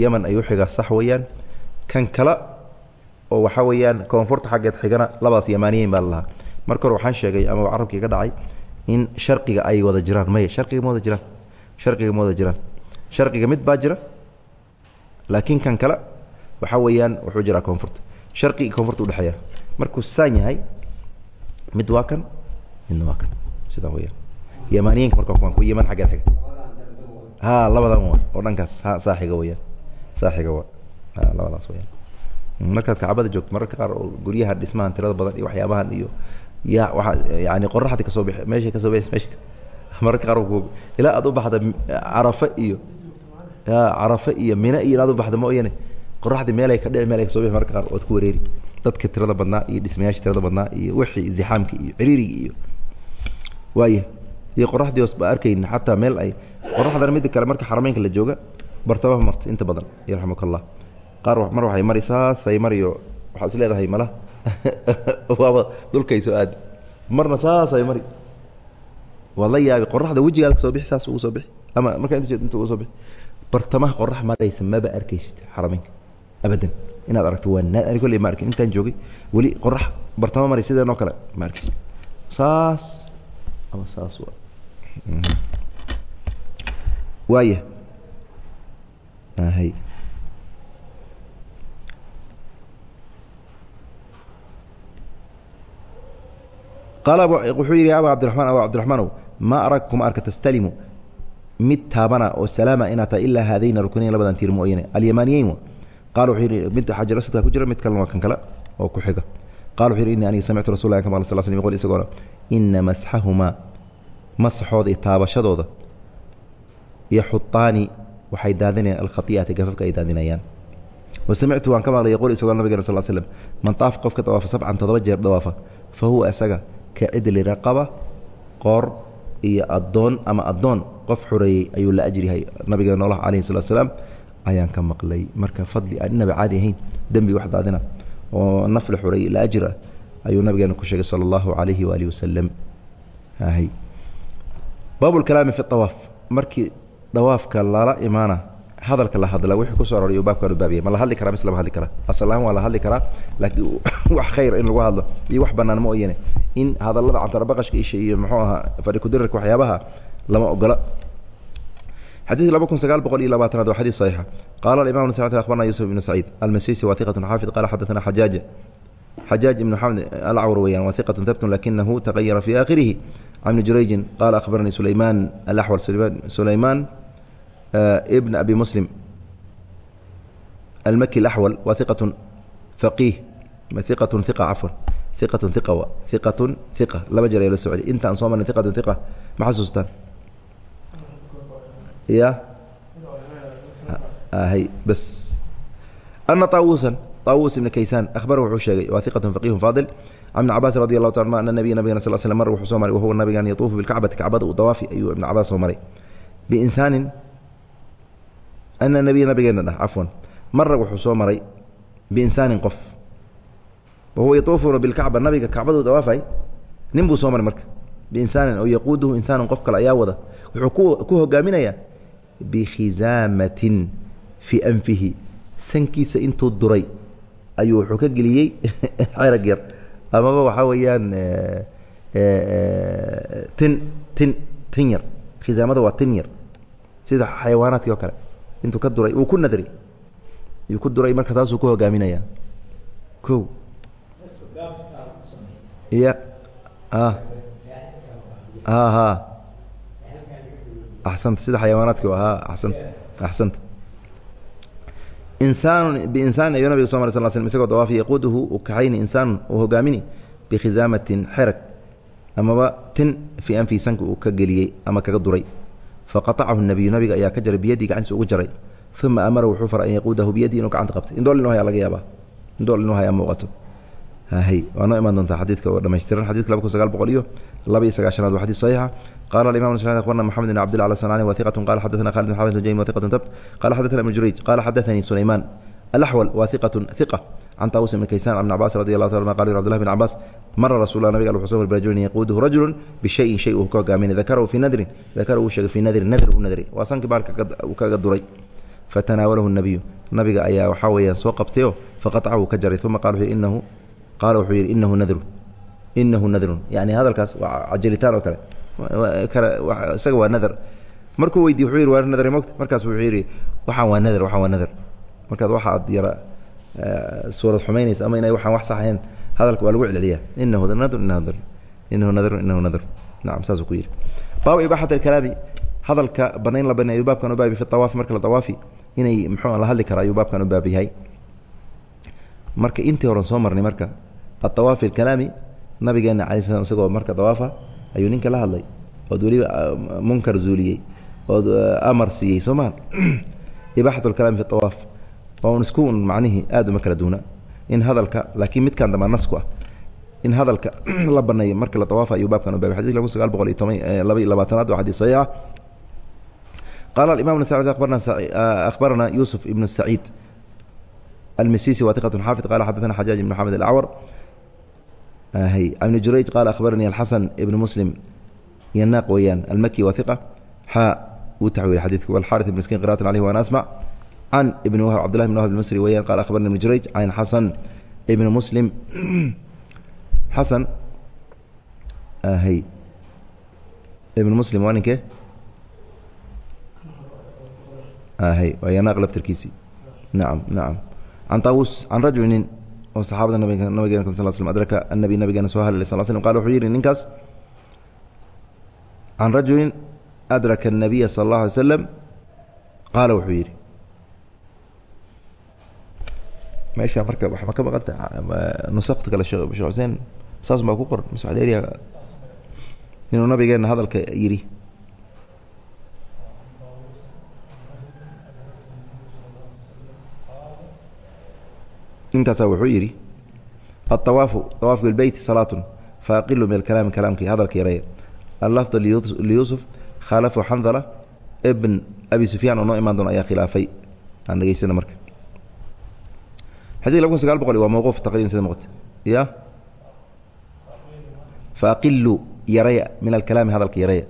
yaman ayuu xigaa sax weeyaan. Kan kale oo waxaa weeyaan koonfurta xaggeed xigana labadaas yamaaniyeyn baa lalahaa marka hore waxaan sheegay ama carabkii ka dhacay in sharqiga ay wada jiraan. Maya sharqiga ma wada jiraan. Sharqiga ma wada jiraan. Sharqiga mid baa jira laakiin kan kale waxaa weeyaan wuxuu jiraa koonfurta sharqiga koonfurta udhexeeya markuu saan yahay mid waa kan midna waa kan. Sidaa weyaan yamaaniyeenka marka kuwan ku yaman xaggeed xiga ha labadan wa oo dhankaas saaxiga weyaan saaxiga wa. Ha labadaas weyaan markaad kacbada joogto mararka qaar oo guryaha dhismahan tirada badan iyo waxyaabahan iyo ya waa yani qoraxdi ka soo b meeshay ka soo bs meesha mararka qaar ilaa aad u baxda carafe iyo carafe iyo mine iyo inaad u baxda mooyane qoraxdii meelay ka dhici meel ay kaso bixi mararka qaar waad ku wareeri. Dadka tirada badnaa iyo dhismayaasha tirada badnaa iyo wixii zixaamki iyo ciriirigi iyo. Waaya iyo qoraxdii hoos ba arkayna xataa meel ay qoraxdana midda kale marka xarameynka la jooga bartamaha marta inta badan yarxamuk allah qaar mar waxay mari saasay mariyo waxaad is leedahay mala. Waaba dhulkay soo aadi. Marna saasay mari. Waad la yaabi qoraxda wejigaada ka soo bixi saas ugu soo bixi. Ama markaa inta jeed inta ugu soo bixi. Bartamaha qorax maraysa maba arkaysid xarameynka abadan. Inaad aragto waa kole ma arki intaan joogay weli qorax bartamo maray sideen oo kale ma arkis saas ama saas mhm. waaya hay qaala wuxuu yidhi aba cabdiramaan aba cabdiraxmaanow maa arag kuma arka tastalimu? Mid taabana oo salaama inaad tahay ilaa haadayna ruknayn labadan tiir mooyane alyamaaniyeyn mid xajar asadka ku jira mid kalena waa kan kale oo ku xiga qala wuxu yidhi ini aniga samictu rasul lah kama sal sl qol isagoona ina masxahumaa masaxooda iyo taabashadooda yaxuطaani waxay daadinayaan alkhai'ati gafafka ay daadinayaan wasamictu waan ka maqlay yquul isagoo nabigeen sal slm man taaf qofka dawaafa sabcan toddoba jeer dawaafa fa huwa isaga ka cidli raqaba qoor iyo addoon ama addoon qof xureeyey ayuu la ajrihay nabigeena noolaha calayhi salatu salaam ayaan ka maqlay. Marka fadli aan inaba caadi ahayn dembi wax daadina oo nafla xureeyey la ajir ah ayuu nabigeena ku sheegay sala allahu calayhi waalihi wasalam baabulkalaami fi awaaf markii dawaafka lala imaana hadalka la hadla wixii ku soo aroriyo baabkaan u baabiyay ma la hadli karaa mise lama hadli karaa. Asalahaan waa la hadli karaa laakiin wax khayr in lagu hadlo iyo wax bannaan ma oyane in hadallada cantarabaqashka isha iyo muxuu ahaa fadhikudirarka waxyaabaha lama ogola xadiidka laba kun sagaal boqol iyo labaatanaad waa xadiid saxiixa qaala alimam sat akhbarna yuusuf ibnu saciid almasiisi wahiqatun xaafid qaala xadaana xajaaja xajaaj ibnu xamd alcawr weyaan wahiqatun habtun lakinahu taqayara fii aakhirihi. Can ibni jurayjin qaala akhbaranii sulaymaan alaxwal sulaymaan eh, ibna abi muslim almaki alaxwal waa hiqatun faqiih. Hiqatun hiqa cafwan hiqatun hiqa hiqatun hiqa laba jeer ayaa la socday. Inta aan soo marnay hiqatun hiqa ma xasuustaan? ya hy bs أنa طاawuسا طاawuس iبن kaysاn أخبر wuxuu sheegay wa ثiqة فقيه فاضل عن بن cabاس رضي الله taع أن نبي nabgena صل sلم mr wuxuu soo maray وhuwa nabigan yطuufu بالكacbati kacbada u dawaafi ayuu iبن cabaas soo maray بإnsaanin ana nebiya nabigeena dhah cafwan mara wuxuu soo maray biinsaanin qof wa huwa yatuufuna bilkacba nabiga kacbadu dawaafay nin buu soo maray marka biinsaanin oo yaquuduhu insaanun qof kale ayaa wada wuxuu ku hogaaminayaa bikhizaamatin fii anfihi sankiisa intuu duray ayuu wuxuu ka geliyey cerag yar amaba waxaa weeyaan tin tin tin yar khizaamada waa tin yar sida xayawaanaadkii oo kale intuu ka duray uu ku nadri yuu ku duray marka taasuu ku hogaaminaya ko ya a ha axsanta sida xayawaanaadki ha asanta axsanta insaanu biinsaan ayuu nabiga so mary sal slm isagoo dawaafi yaquuduhu u kaxayni insaanu uu hogaamini bikhizaamatin xerag amaba tin fii anfii sanka uu ka geliyey ama kaga duray faqaacahu nabiyu nabiga ayaa ka jaray biyadii gacantiisa ugu jaray uma amara wuxuu faray an yaquudahu biyadii inuu gacanta qabtay indhool inuu haya laga yaabaa indhool inuu haya muuqato waa noo imaan doontaa xadiidka oo dhamaystiran xadidka laba kun sagaal boqol iyo laba iyo sagaashanaad waa xadis saxiixa. Qala alimam akhbarna moxamed bn abdillah al sanani wa hiqatun qala xadathana khalid bn xamed jaym wa hiqatun tabt qala xadathana ibn jurayj qala xadathanii sulayman alaxwal wa hiqatun hiqa can taawus ibn kaysan bn cabaas radi allah ta qala cbdullah bn cabaas mara rasulah nabiga al wuxuu soo barajulin yaquuduhu rajulu bishayin shay uu ka hogaaminay dakarahu fii nadrin dakara uu sheegay fii nadrin nadr u nadri. Waa sankii baalka uu kaga duray. Fatanaawalahu nabiyu nabiga ayaa qaala wuxuu yidhi inahu nadrun. Inahu nadrun. Yani hadalkaas waa cajalitaan oo kale. Isaga waa nadar. Markuu weydiye wuxuu yidhi waa nadar mogta markaas wuxuu yidhi waxaan waa nadar waxaan waa nadar. Markaad waxa ad yara suurad xumaynaysa ama inay waxaan wax sax ahayn hadalka waa lagu celceliya inahu nadrun inahu inahu nadrun inahu nadrun. Nacam saasuu ku yidhi. Baabu ibaaxat alkalaami hadalka banayn la banay ayuu baabkan u baabi fi awaafi marka la awaafi inay muxuu la hadli kara ayuu baabkan u baab yahay. Marka intii horan soo marnay marka aawaafi alkalaami nabigeena alai slam isagoo marka awaafa ayuu ninka la hadlay ood weliba munkar zuuliyey ood amar siiyey soomaa ibaaxat alkalaami fi awaaf waa un isku un macnihii aad uma kala duuna. In hadalka laakiin midkan dambaa nasku ah. In hadalka la baneeyo marka la awaafa ayuu baabkan u baabay. Xadidka kun sagaal boqol iyo toban laba iyo labaatanaad waa xadiis saxiixa qala imam abarana yusuf ibn saciid almisisi wa iqة xaafid. Qala xadaثna xajaaj ibn mxamed alacwar ibn jurayj qala akhbaranii alxasan ibn muslim yanaaq weeyaan almaki wa iqa xa wuu taxwiil xadidka wاlxariث ibn skin qira'atan alيh waan asmع can ibn wahb cbdillah ibn wahb اlmisri weeyaan qala akhbarani ibn jurayj can xasan ibn muslim xasan ibn muslim waa ninkee waa yanaaq laftirkiisii nacam nacam can taawus can rajuli nin oo saxaabada nabig nabigeena sal slm adraka annabi nabigeena soo halilay sal slm qala wuxuu yidhi ninkaas can rajulin adraka الnabiya sala اllahu alay slam qaala wuxuu yidhi meesha marka waxba ka maqanta nusakta kale shekh xuseen saas baa ku qor masderiya inuu nabigeena hadalka yidhi intaasa wuxuu yidhi aawaafu awaaf bibeyt salaatu faaqilu min akalaami kalaamki hadalka yareeya allafdu liyuusuf khaalafu xandala bn abi sufyaan oo noo imaan doon ayaa khilaafay. Aan dhegeysana marka. Xadiidka labkun sagaal boqol waa mawquuf taqriban sida muuqata. Ya faaqilu yareya min alkalaami hadalka yareeya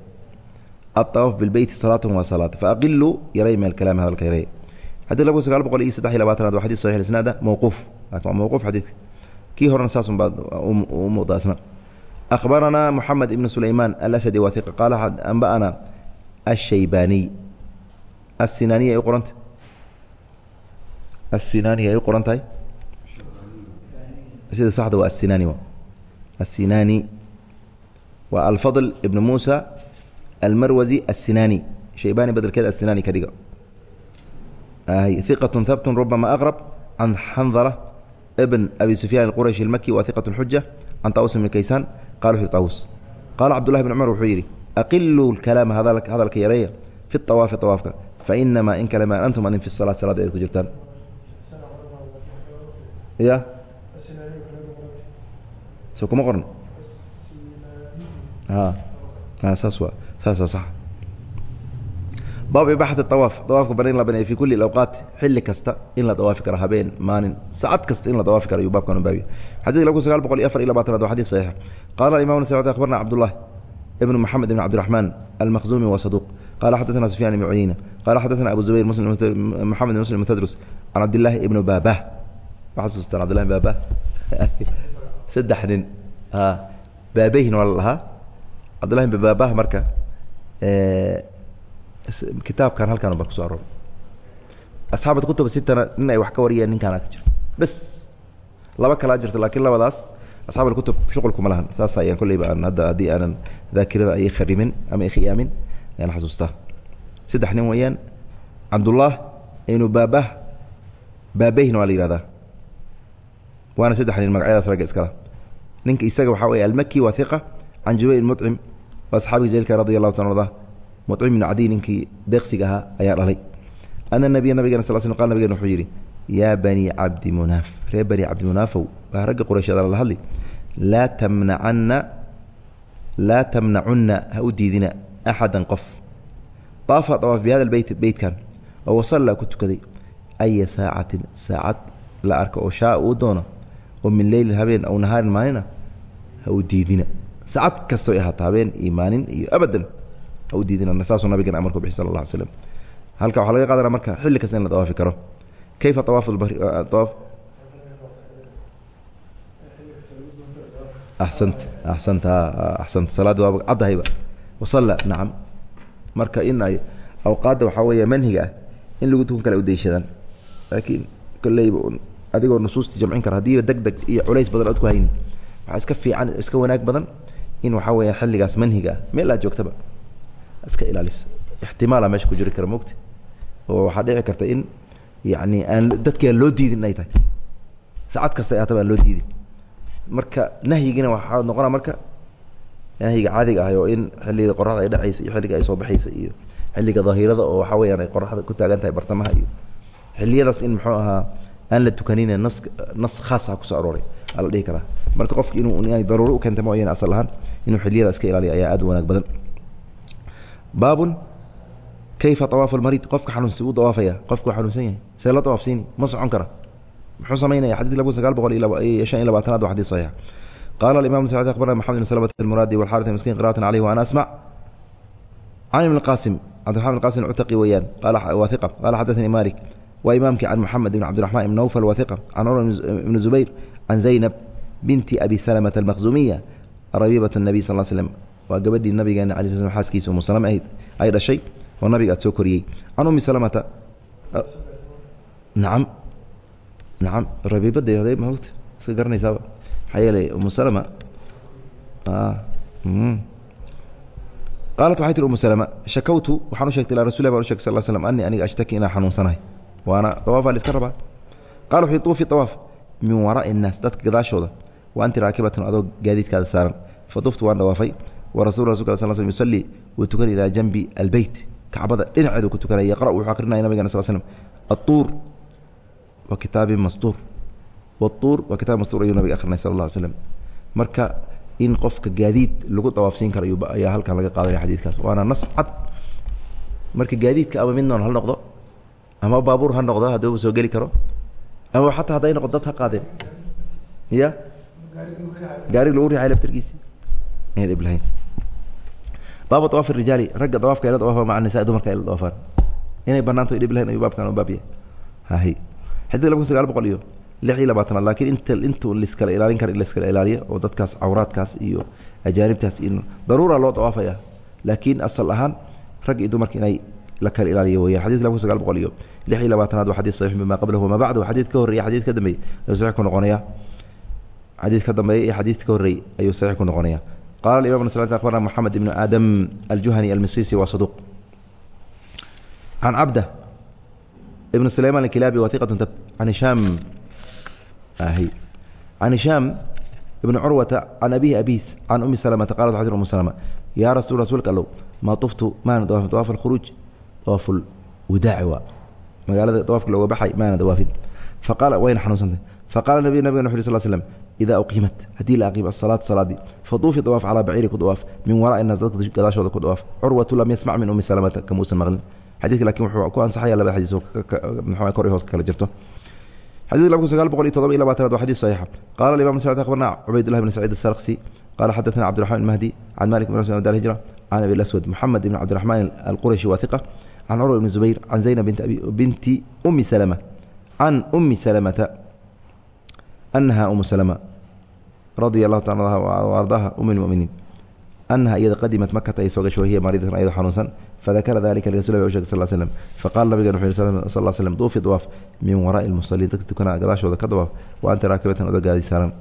aلطawaaf bilbeyti salaatan waa salaat. Faaqilu yareya min alkalaami hadalka yareeya xadiidka labkun sagaal boqol iyo saddex iyo labaatanaad waa xadis saxix isnaada mawquuf laakiin waa mawquuf xadiidka. Kii horena saasun baa u um, um muuqda akhbaranaa moxamed ibn sulaymaan alasadi waa qaala amba'ana ashaybaaniy asinaaniya ay u qoranta asinaaniya ay u qoran tahay sida saxda waa asinaani asinaani waa alfadl ibn muusa almarwazi asinaani shaybani badelkeed asinaani ka dhiga iqatun habtun rubama aqrab can xandala bn abi sufyaan quraysh maki wa iqat xuja can taawus bn kaysaan qala wuxu taawus qaala cabdullahi bn cumar wuxuu yidhi aqiluu kalaama hadalka yareeya fi awaafi awaafka fainamaa in kalema antum adin fi salaat salaada ad ku jirtaan. Ya? So kuma qorn saas saasa sa baab ibaxat awaaf awaafka bana in la baneeya fi kuli awqaat xili kasta in la dawaafi karo habeen maalin saacad kasta in la dawaafi karo ayuu baabkan baabiya xadid laba kun sagaal boqol iyo afar iyo labaatanaad waa xadid saxiixa qala imam sacd akhbarna cabdullah ibn moxamed ibn cabdiraxmaan almakhzumi wa saduuq. Qala xadaثna sufyan ibn cuyeyna qala xadaثna abu zubayr moxamed ibn muslim tadrus can cabdillaahi ibn baabah. Ma xasuustaan cabdillahi baabah? Saddex nin. Baabayhin waa la lahaa. Cabdillahi ibn baabah marka kitaabkan halkan ba kuso aror asxaabat kutub sitana nin ay wax ka wariyeen ninkaana ka jiro. Bes laba kalaa jirta laakiin labadaas asxaab alkutub shuqulkuma lahan. Saas ayaan kolleyba aan hadda haddii aanan daakirada ay kharimin ama ikhiyaamin ayaan xasuustaa saddex nin weeyaan cabdullah ibnu baabah baabeyhin waa la yihahdaa waana saddex nin magacyadaas ragga iskala ninka isaga waxaa weye almaki waa hiqa can mucim waa asxaabiga jaliilka radi allahu taala arda mucim ibn cadiy ninkii deeqsiga ahaa ayaa dhalay. Ana nabiya nabigena sal sl qal nabigena wuxuu yidhi yaa bani cabdi munaaf reer bani cabdi munaafow waa ragga quraysheed ala la hadli laa tamnacanna laa tamnacunna ha u diidina axada qof. Daafa dawaaf bi hada beyt beytkan oo wasalla ku tukaday aya saacatin saacad la arka oo shaa uu doono oo min leylin habeen aw nahaarin maalina ha u diidina. Saacad kasta way ahaata habeen iyo maalin iyo abadan ha u diidina saasuu nabigeena amarku bixi sala allah alay slam halka waxaa laga qaadana marka xilli kasta in la dawaafi karo. Kayfa awaaf awaaf axsant axsanta axsanta salaadda waaba caddahayba wasalla nacam. Marka in ay awqaadda waxaa weeya manhiga ah in lagu tukan kale udayshadaan laakiin kolleyba adigoo nusuusta jamcin kara haddiiba deg deg iyo culays badan ood ku haynin waxaa iska fiican iska wanaag badan in waxaa weeya xilligaas manhiga ah. Meel aad joogtaba iska ilaalisa ixtimaala meesha ku jiri kara mogta oo waxaa dhici karta in yani aan dadki aan loo diidin inay tahay. Saacad kasta aataba aan loo diidin. Marka nahyigina waxaa noqona marka nahyiga caadiga ah oo in xilliga qoraxda ay dhacaysa iyo xilliga ay soo baxaysa iyo xilliga daahirada oo waxaa weyaan ay qoraxda ku taagan tahay bartamaha iyo xiliyadaas in muxuu ahaa aan la tukanin nas nas khaasa ku soo arooray aa la dhihi karaa. Marka qofki inay daruuri u keenta mooyane asal ahaan inuu xiliyada iska ilaaliya ayaa aad u wanaag badan baabun kayfa awaafu lmariid qofka xanuunsi u dawaafaya qofku xanuunsan yahay see la dawaafsiini ma socon kara. Muxuu samaynaya xadid laba sagaal boqol shan iyo labaatanaad waa xadid saxiix. Qaala alimam sacd akhbarna maxamed bin salmat almuraadi walxarit miskiin qira'atan caleyh wa ana asmac can ibn qaasim cabdiraxman bin qasim alcutaqi weeyaan waa hiqa qaala xadathanii malik waa imaamkii can moxamed ibn cabdiraxman ibn nawfal waa hiqa can cumar ibn zubayr can zaynab binti abi salamata almakhzumiya rabiibat nabiy sal slm waa gabadhii nabigeena ala sl xaaskiisa umu salame ahayd. Ay dhashay oo nabiga aad soo koriyey. Can umi salamata. Nacam nacam rabiibada oday mawta iska garanaysaaba maxaa yeelay umu salama. Qaalat waxay tihi umu salama shakawtu waxaan u ilaa rasul baan u sal slam anii aniga ashtaki inaan xanuunsanahay waana dawaafaa la iska rabaa. Qala wuxuu tuufi dawaaf min waraa'i innaas dadka gadaashooda. Wa anti adoo gaadiidkaada saaran. Faduftu waan dawaafay wa yusallii wuu tukanay ilaa janbi albeyt kacbada dhinaceedu ku tukanaya yaqra' wuxuu akrinaya nabigana sal slm atuur wa kitaabin mastuur. Watuur waa kitaab mastuur ayuu nabiga akrinay sal alla ly slam marka in qofka gaadiid lagu dawaafsiin karo ayaa halkan laga qaadanaya xadiidkaas. Waana nas cad marka gaadiidka ama mid noon ha noqdo ama baabuur ha noqdo hadduu soo geli karo ama xataa hadday noqdo dad ha qaadeen. Ya gaarig lagu riixay laftarkiisi inay dhib lahayn baabu dawaaf rijaali ragga dawaafka ila dawaafa maca nisaa dumarka ila dawaafaan. Inay banaanto dhib lahayn ayuu baabkan baab yahay hahi xadiidka laba kun sagaal boqol iyo lix iyo labaatanaad laakiin int intu liskala ilaalin kara in laskala ilaaliyo oo dadkaas cawraadkaas iyo ajaanibtaas in daruura loo dawaafaya. Laakiin asal ahaan rag iyo dumarka inay la kala ilaaliyo weya xadidka laba kun sagaal boqol iyo lix iyo labaatanaad waa xadid saxiix bima qablahu wama bacdahu xadiid ka horreya xadiid ka dambeeyey ayuu saxiix ku noqonaya xadiid ka dambeeya iyo xadiid ka horreey ayuu saxiix ku noqonaya qala imam bn sl abarna moxamed ibnu aadam aljuhani almisisi waa saduuq can cabda ibn sulayman alkilaabi wa iqat can hishaam can hishaam ibn curwata can abihi abis can umi salamata qalat waxay tir umu salama yaa rasul rasuulka allow maa tuftu maana dawaafin dawaaf alkhuruuj dawaaful widaaci waa magaalada dawaafka looga baxay maana dawaafin faqaala wayna xanuunsantay faqala nabiy nabigana wuxu uri sl slm idaa uqiimat haddii la aqiim asalaatu salaadii faduufi dawaaf calaa baciiri ku dawaaf min waraai naas dadka gadaashooda ku dawaaf curwatu lam yasmac min umi salamata kamuusan maqlin xadidka laakiin wuxuu ku ansaxaya labada xadiis oo mxu kor i hoos ka kala jirto xadidka laba kun sagaal boqol iyo todoba iyo labaatanaad waa xadis saxiixa qala imam sacd akhbarna cubaydullah bn saciid asarqsi qala xadaثna cabdiraxman mahdi can malik bn dar hijra can abi aswad moxamed ibn cabdiraxmaan alqurashi waa iqa can curwa ibn zubayr can zaynab binti umi salama can umi salamata anaha umu salama radia allahu taala ardaaha um lmuminiin anaha iyada qadimat makata ay soo gasho wahiya maridatan ayadoo xanuunsan fadakara dalika lirasul u sheg sal slm faqala nabigan wuxu yih sal slm duufi dawaaf min waraai lmusaliin dadka tukanaa gadaashooda ka dawaaf wa anta raakibatan oda gaadi saaran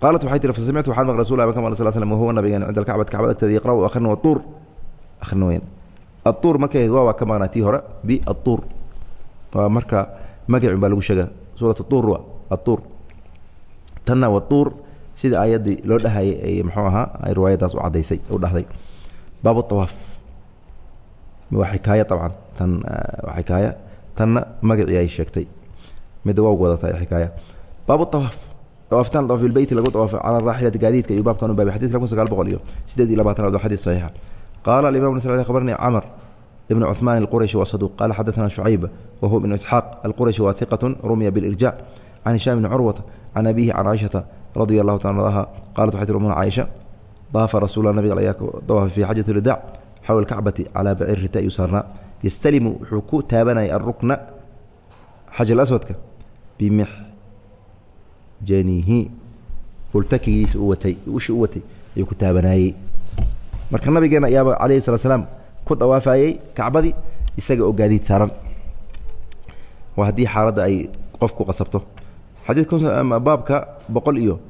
qaalat waxay tihi fasamictu waxaan maql rasul ka maql sl slm wahuwa nabigan cinda alkacbati kacbada agteeda yaqra'u akhrina watuur akhrina weyn atuur markeed waa waa ka maqnaa tii hore biatuur waa marka magacun baa lagu sheega suurat tuur wa atuur tanna watuur sida aayaddii loo dhahayay ay mxuu ahaa ay riwaayadaas u caddaysay u dhahday. Baabu awaaf waa xikaaya abcan tan waa xikaaya. Tanna magacii ay sheegtay. Midda waa wadata xikaaya. Baabu awaaf awaafitaan dawaaf bilbeyti lagu dawaafo cala raaxilati gaadiidka iyo baabkan u baabay. Kun sagaal boqol iyo sideed iyo labaatanaad waa xadiis saxiixa. Qaala alimam sl abarni camr ibn cuثmaan alqurashi waa saduuq. Qaala xadaثna shucayb wa huwa ibnu isxaaq. Alqurashi waa hiqat rumiya bilirjac can hishaam bni curwata can abihi can caaishata radia allahu taala anha qalat waxay tir umuna caaisha daafa rasuula nabiga ayaa dawaafay fi xajat lwadaac xawl alkacbati calaa bacir rita ayuu saarnaa yastalimu wuxuu ku taabanayay alrukna xajar aswadka bimixjanihi hultakigiisa u watay ushi u watay ayuu ku taabanaayey marka nabigeena ayaaba calayhi salaa slaam ku dawaafayey kacbadii isaga oo gaadiid saaran waa haddii xaaladda ay qof ku qasabto baabka boqol iyo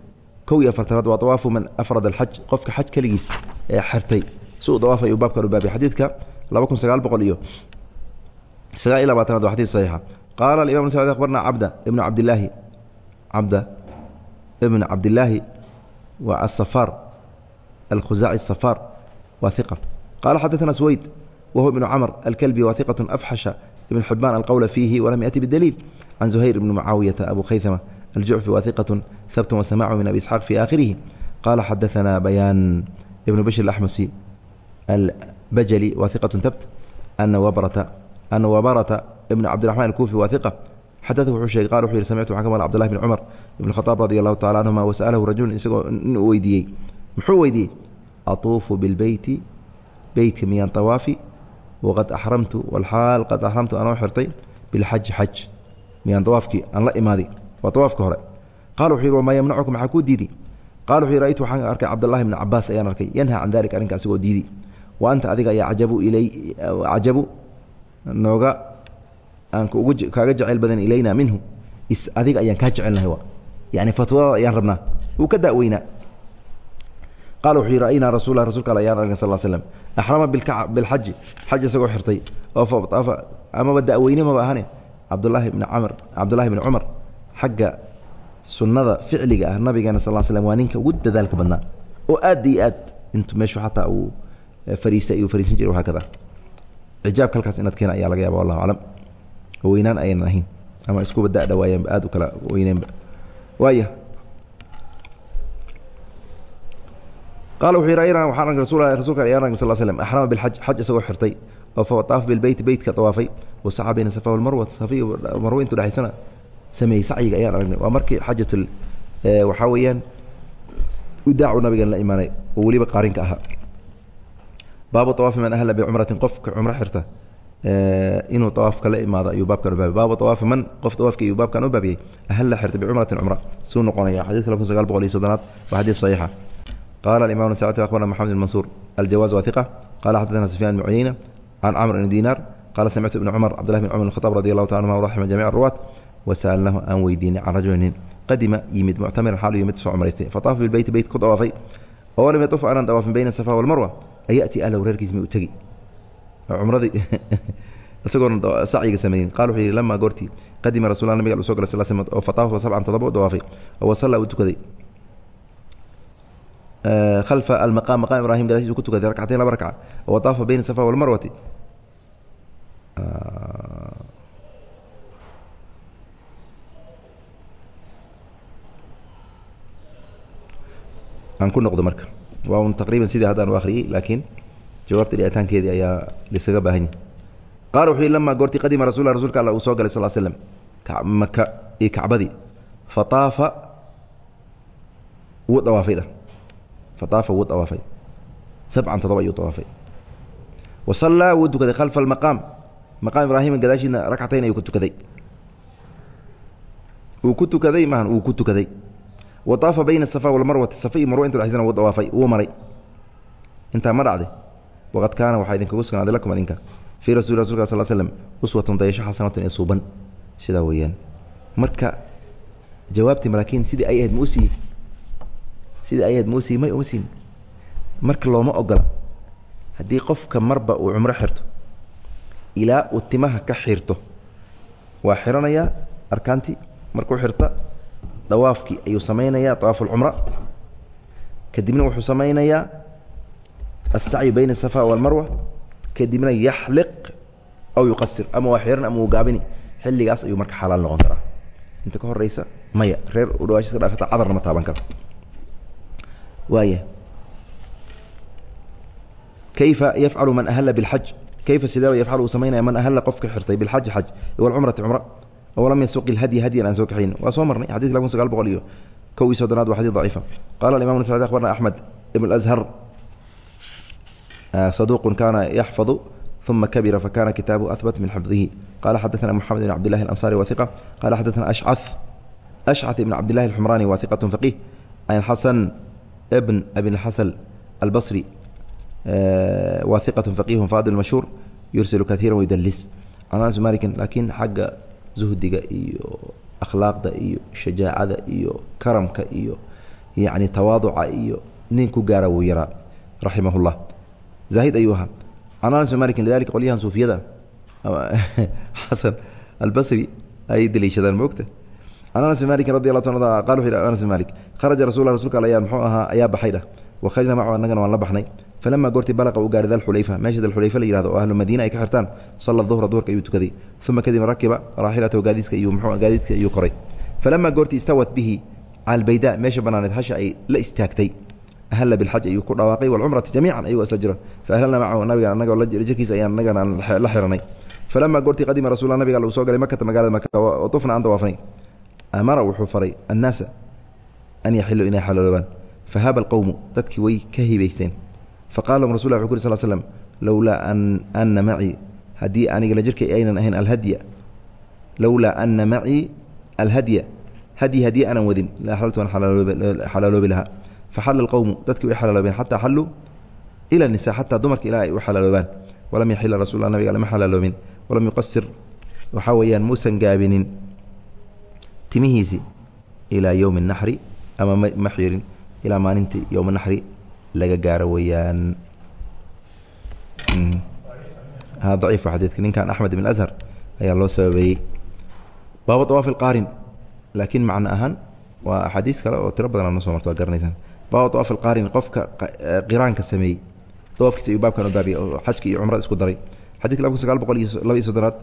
kow iyo afartanaad waa dawaafu man afrad alxaj qofka xaj keligiis ee xirtay si uu dawaaf ayuu baabkan u baabay xadiidka laba kun sagaal boqol iyo sagaal iyo labaatanaad waa xadis saxiixa. Qaala alimam s akhbarna cabda ibnu cabdillaahi cabda ibna cabdillaahi waa asafaar alkhusaaci asafaar waa hiqa qaala xadaثna sweyd wahuwa ibnu camr alkalbi waa hiqat afxasha ibn xibaan alqowla fiihi walam bidaliil can zuhayr bni mucaawiyata abu khayhama aljucfi wa iqatu habtun wasamacu min abi isxaaq fi aakhirihi qaala xadaanaa bayaan ibnu bashir axmasi albajali wa iqatu tabt ana wabarata ibnu cabdiraxman alkuufi wa iqa xadada wuxuu sheegay qala wuxuu yihi samictu waxaan ka maqlay cbdullahi bn cumar ibn khadaab radi allahu tacala canhuma wasalahu rajulun isagoo nin uu weydiiyey muxuu weydiiyey atuufu bilbeyti beytka miyaan tawaafi waqad axramtu walxaal qad axramtu anoo xirtay bilxaji xaj miyaan awaafkii aan la imaaday? Waa awaafka hore. Qal wuxu yidhi wamaa yamnacuka maxaa kuu diidi qal wuxuu yhi raytu waxaan arkay cabdulahi bni cabaas ayaan arkay. Yanha can dalika arrinka asigoo diidi wa anta adiga ayaa ajabu ilay cajabu nooga aan kaaga jeceyl badan ilayna minhu. Is adiga ayaan kaa jecelnahay wa. Yani fatwadaada ayaan rabnaa. Wuu ka daweynaa qaal wuxuu yidhi aynaa rasuulla rasulka ayaan arkan sal slm axrama bilxaji xaj isagoo xirtay. Oo amaba da'weynimaba ahane cabdulaahi bni camr cabdullahi bni cumar xagga sunnada ficliga ah nabigeena sal slm waa ninka ugu dadaalka badnaa oo aad iyo aad intu meeshu xataa uu fariistay ayuu fariisan jiray hakada cijaabka halkaas inaad keena ayaa laga yaaba wallahu aclam weynaan aynan ahayn ama iskuba da'da waayeenba aad u kala weyneenba waaya qaala wuxuu yidhi ayna waxaan argay rasul rasulka ayaan argay sal slm axrama bilxaj xaj isagoo xirtay oo fawataaf bilbeyti beytka dawaafay wasaca bayna safa walmarwa safiy marwo intu sameeyey sacyiga ayaan aragnay waa markii xajatul waxaa weeyaan udaacu nabigan la imaanay oo weliba qaarinka ahaa baabu awaafi man ahla bicumratin qofka cumro xirta inuu awaafka la imaado ayuu baabkan u baabay baabu awaafi man qof awaafka ayuu baabkan u baabiyey ahalla xirta bicumratin cumra suu noqonaya xadidka laba kun sagaal boqol iyo soddonaad waa xadiid saxiixa qala imam sacd akhbarna maxamed mansuur aljawaaz waa iqa qala xaddaثna sufyan bn cuyeyna can camr bn dinar qala samictu ibn cumar cabdillah bn cumar khطab radi allahu ta anhuma raxima jamic ruwaat wasa'alnahu aan weydiinay can rajulinin qadima yimid muctamiran xaalu yimid soo cumraystay fataafa bilbeyti beyt ku dawaafay oo lam yatuf aanan dawaafin bayna safa walmarwa ayati ahlahu reerkiis mi u tegi cumradii isagoona sacyiga sameeyin qala wuxuu yidhi lama goortii qadima rasulah nabiga u so gala sal slam oo fataafa sabcan todoba u dawaafay oo wasalla uu tukaday khalfa almaqam maqam ibrahim gadaashiis uu ku tukaday rakcatayn laba rakca oo daafa bayna safa walmarwati aan ku noqdo marka waa un taqriiban sidii haddaan u akhriyey laakiin jawaabta dhicitaankeedii ayaa lisaga baahan yahy qaala wuxuu yihi lamaa goortii qadima rasul rasulka alla uu soo galay sal slm maka iyo kacbadii fataafa wuu dawaafay dha fataafa wuu dawaafay sabcan todoba ayuu dawaafay wa sallaa wuu tukaday khalfa almaqaam maqaam ibraahima gadaashiidna rakcatayn ayuu ku tukaday wuu ku tukaday maahan wuu ku tukaday wa daafa bayna asafa walmarwati safa iyo marwa intu dhexdiisana wuu dawaafay wuu maray intaa ma dhacday waqad kaana waxaa idinkugu sugnaaday lakum adinka fii rasuli rasulka sal slm uswatun dayasho xasanatun ee suuban sidaa weeyaan marka jawaabtii malaakiin sidii ay ahayd ma u siiye sidii ay ahayd ma u siiye may uma siin. Marka looma ogola. Haddii qofka marba uu cumro xirto ilaa uu timaha ka xirto waa xiranayaa arkaantii markuu xirta dawaafkii ayuu samaynayaa dawaaf alcumra kadibna wuxuu samaynayaa alsacyu bayna asafa walmarwa kadibna yaxliq aw yuqasir ama waa xiran ama uu gaabini. Xilligaas ayuu marka xalaal noqon karaa. Inta ka horeysa maya reer u dhaafata cadarna ma taaban karo waaya kayfa yafcalu man ahala biاlxaj kayfa sideeba yafcalu uu samaynaya man ahala qofka xirtay bilxaji xaj walcumrati cumra oo lam yasuq ilhadyi hadyan aan soo kaxayn waa soo marnay xadidka laba kun sagaal boqol iyo kow iyo soddonaad waa xadid daciifa qala imam n akhbarna axmed ibn azhar صدوq kana yaxfظ ثuma kabira fakana kitaabu أhبت min xفظihi qala xadaثna mحamed بn cabd لlahi الأnصاري wa ثiqة qala xadaثna أشcث أشcث بn cabd لlahi الxmrani wa ثiqaة فقيه an xaسن bn abi xasan albasri eh, waa iqat faqiih faadil mashhuur yursilu kaiira waydalis can anas malikin laakiin xagga zuhdiga iyo akhlaaqda iyo shajaacada iyo karamka iyo yacni tawaaduca iyo nin ku gaara wuu yaraa raximah llah zaahid ayuu ahaa. Can anas malikin lidalika qolyahan suufiyada xasan albasri ayay daliishadaan mogta can anas bin malikin radi ta qala wuxu anas bin malik kharaja rasul rasulka al ayaa muxuu ahaa ayaa baxay dhah wa kharajna macahu annagana waan la baxnay. Falama goortii balaqa uu gaaray dalxulayfa meesha dalxulayfa la yihahdo oo ahlu madiina ay ka xirtaan sala duhra duhurka ayuu tukaday. Uma kadib rakiba raaxilatahu gaadiidka iyo mxuu gaadiidka ayuu koray falama goortii istawat bihi cala albayda meesha banaaneed hasha ay la istaagtay. Ahla bilxaj ayuu ku dhawaaqay walcumrati jamiican ayagoo isla jiro. Faahlalna macahu nabiga anagoo jirkiisa ayaan anagana la xiranay. Falama goortii qadima rasulla nabiga uu soo galay makata magaalada maka tufna aan dawaafnay amara wuxuu faray annaasa an yaxiluu inay xalooloobaan fahaba alqowmu dadkii way ka hibaysteen faqala lahum rasul ku uri sl slm lowlaa ana macii haddii aniga la jirkay aynan ahayn alhadya lowlaa ana macii alhadya hadyi haddii aanan wadin la axlaltu aan xalaaloobi lahaa faxala alqowmu dadkii way xalaaloobeen xataa xalluu ila nisa xataa dumarka ilaa ay u xalaaloobaan walam yaxila rasulla nabiga lama xalaaloobin walam yuqasir waxaa weeyaan muusan gaabinin timihiisii ilaa yowmi naxri ama ma xirin ilaa maalintii yowma naxri laga gaaro weeyaan. Daciif xadiidka. Ninkan axmed ibn ashar ayaa loo sababeeyey. Baaba awaafi qaarin laakiin macno ahaan waa axaadiis kale oo tiro badan noo so marto waa garanaysaan baaba awaafi qaarin qofka qiraanka sameeyey. Dawaafkiisa ayuu baabkan u baabiyay oo xajka iyo cumrada isku daray. Xadidka laba kun sagaal boqol iyo laba iyo soddonaad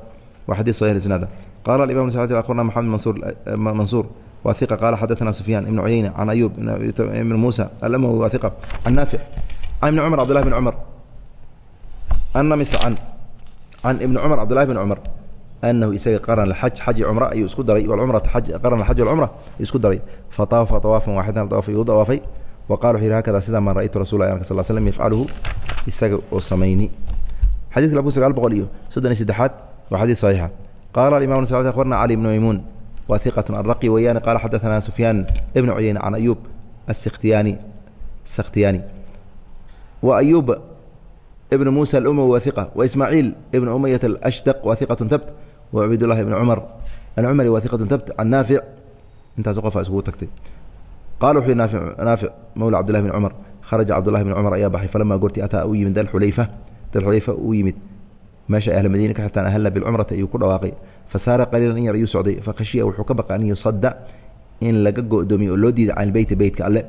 isnaada qaala alimam sacd akhbarna maxamed mansuur mansuur wa hiqa qaala xadaثana sufyaan ibn cuyeyna can ayub ibn muusa. Alamawi wa hiqa can naafic can ibni cumar cabdillahi bn cumar ana mise can can ibni cumar cabdillahi bn cumar anahu isaga qaran xaj xaji cumra ayuu isku daray. Walcumrata qaran xaj walcumra isku daray. Fataafa tawaafan waaxidan tawaafay uu dawaafay wa qala wuxu yihi hakada sidaa maan ra'aytu rasul lah sal slm yafcaluhu isaga oo samayni. Xadidka laba kun sagaal boqol iyo soddon iyo saddexaad waa xadiis saxiixa. Qaala alimam s akhbarna cali ibn maymuun wa hiqatun araqi weeyaan qaala xadaثana sufyaan ibn cuyeyne can ayub asikhtiyani sakhtiyaani wa ayub ibn musa alumawi wa hiqa wa ismaaciil ibn umayat alashdaq wa hiqatun tabt wa cubaydullahi ibn cumar alcumari wa hiqatun tabt can naafic intaas qofa iskugu tagtay. Qala wuxuu yihi naafic mawla cabdillahi bn cumar kharaja cabdullahi bn cumar ayaa baxay falama goorti ataa u yimid dalxulayfa dalxulayfa uu yimid meesha ahla madiina ka xirtaan ahalla bilcumrati ayuu ku dhawaaqay. Fasaara qaliilan in yar ayuu socday. Fakhashiya wuxuu ka baqa an yusada in laga go'doomiyo oo loo diida can ilbeyti beytka alle.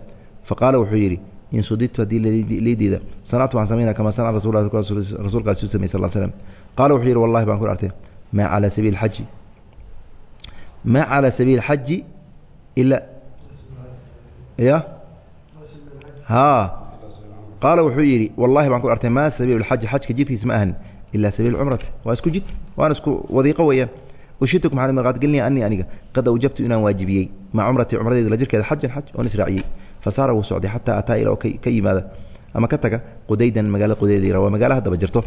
Faqaala wuxuu yidhi in sudidtu haddii lii diida sanactu waxaan samaynaa kama sanaca rasuulkaasi u samey sal slm qaala wuxuu yidhi wallahi baan ku artay maa calaa sabiili xaji maa calaa sabiili xaji ila ya? Haa. Qaala wuxuu yidhi wallahi baan ku artay maa sabiil xaji xajka jidkiis ma ahan ilaa sabiil cumrati waa isku jid waana isku wadiiqo weeyaan ushitukum waxaan marqaadgelinaya anii aniga qad awjabtu inaan waajibiyey maa cumratii cumradeeda la jirkeeda xajan xaj oon israaciyey fasaara wuu socday xataa ataa ila oo ka yimaada ama ka taga qudaydan magaalada qudaydayra waa magaala haddaba jirto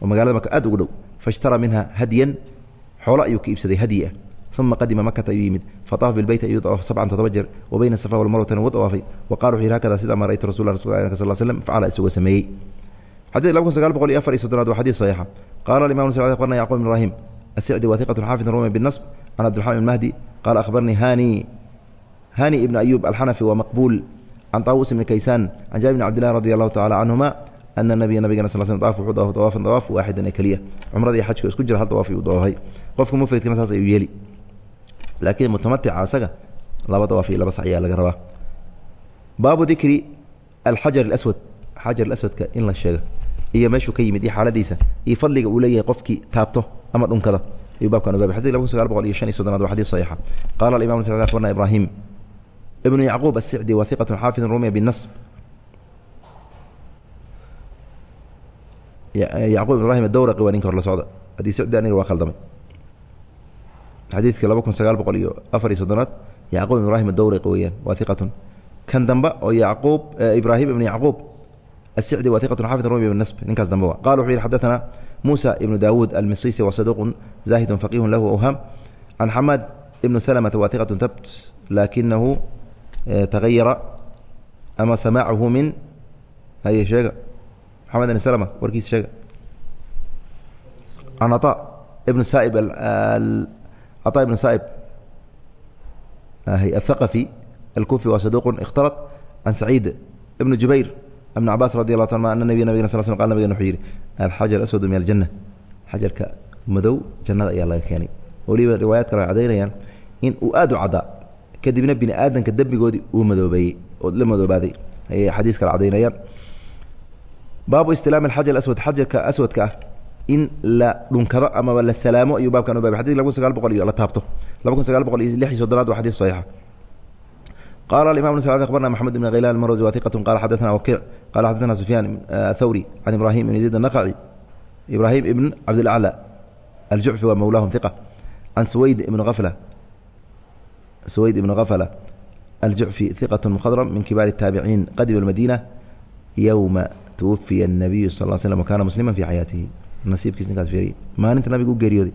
oo magaalada marka aad ugu dhow faishtara minha hadyan xoolo ayuu ka iibsaday hadyi ah uma qadima makata ayuu yimid faطaaf bilbeyt ayuu dawaafay sabcan todoba jeer wa bayna safa walmarwatana wuu dawaafay wa qala wuxu yidhi hakada sida ma ra'aytu rasul rasulka sal slm facala isagoo sameeyey xadid labakun sagaal boqol iyo afar iyo soddonaad waa xadid saxiixa. Qaala alimam sc abarna yacqub ibn ibraahim asicdi wa hiqatun xaafid rumi binasb can abdiraxman ibn mahdi qaala akhbarnii hani hani ibn ayuub alxanafi waa maqbuul can taawus ibni kaysaan can jaabir bn cabdillahi radi allahu tacala canhuma ana nabiya nabigana sal sl af wuxuu dawafay dawaafan dawaaf waaxidan ee keliya cumrada iyo xajka isku jira hal dawaaf ayuu dawaafay qofka mufradkana saas ayuu yeeli. Laakiin mutamatica ah asaga laba dawaaf iyo laba sac ayaa laga rabaa. Baabu dikri alxajar alaswad xajar alaswadka in la sheega iyo meeshuu ka yimid iyo xaaladiisa iyo fadliga uu leeyahay qofkii taabto ama dhunkada ayuu baabkan ubaabay xadid laba kun sagaal boqol iyo shan iyo soddonaad waa xadiis saxiixa. Qaala alimam sacd akhbarna ibrahim ibnu yacquub asicdi wa hiqatun xaafidun rumiya binasb yacquub ibn ibrahim adawraqi waa ninka hor la socda. Haddii sicdi aniga waa khaldamay. Xadiidka laba kun sagaal boqol iyo afar iyo soddonaad yacquub ibn ibrahim adawraqi weeyaan waa hiqatun kan dambe oo yacquub ibraahim ibn yacquub السعدي وثيقة حافظ رومي بالنسب نكاس دمبوا قال وحيد حدثنا موسى ابن داود المصيصي وصدوق زاهد فقيه له أوهام عن حماد ابن سلمة وثيقة ثبت لكنه تغير أما سماعه من هي شيء محمد بن سلمة وركيس شيء عن عطاء ابن سائب عطاء ابن سائب هي الثقفي الكوفي وصدوق اختلط عن سعيد ابن جبير بن cabaas radi اlah ta an nabig nabgena sl sl qal nabgen wuxuu yidhi alxajar aswadu min aljanna xajarka madow jannada ayaa laga keenay weliba riwaayaad kale way cadaynayaan in uu aad u caddaa kadibna bini aadamka dembigoodii uu madoobeeyey oo la madoobaaday ayay xadiis kale cadaynayaan baabu istilaam alxajar aswad xajarka aswadka ah in la dhunkado amaba la salaamo ayuu baabkan u babay xadidka laba kun sagaal boqol iyo la taabto laba kun sagaal boqol iyo lix iyo soddonaad waa xadiis saxiixa قال الإمام بن سعد أخبرنا محمد بن غيلان المروزي وثيقة قال حدثنا وكيع قال حدثنا سفيان الثوري عن إبراهيم بن يزيد النخعي إبراهيم بن عبد الأعلى الجعفي ومولاهم ثقة عن سويد بن غفلة سويد بن غفلة الجعفي ثقة مخضرم من كبار التابعين قدم المدينة يوم توفي النبي صلى الله عليه وسلم وكان مسلما في حياته نصيب كيس نكاس فيري ما أنت نبي جريودي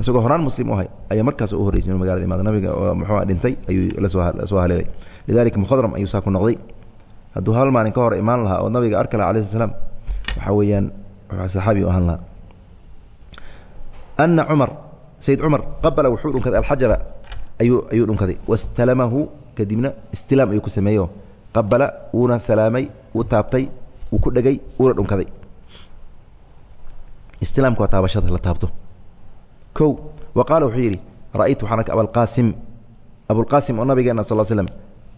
isagoo horaan muslim u ahay ayaa markaas u horreysay inuu magalada imaada nabiga oo muxuu dhintay ayuu lasoo lasoo haleelay lidalika mukhadram ayuu saa ku noqday. Hadduu hal maalin ka hor imaan lahaa oo nabiga arki laha alayh salaam waxaa weeyaan saxaabi u ahaan lahaa. Ana cumar sayid cumar qabala wuxuu dhunkaday alxajara ayuu ayuu dhunkaday. Wastalamahu kadibna istilaam ayuu ku sameeyo qabala wuuna salaamay uu taabtay uu ku dhegay uuna dhunkaday. Istilaamka waa taabashada la taabto. Kow wa qaala wuxuu yidhi ra'aytu waxaan arkay abalqaasim abulqaasim oo nabigeena sal slam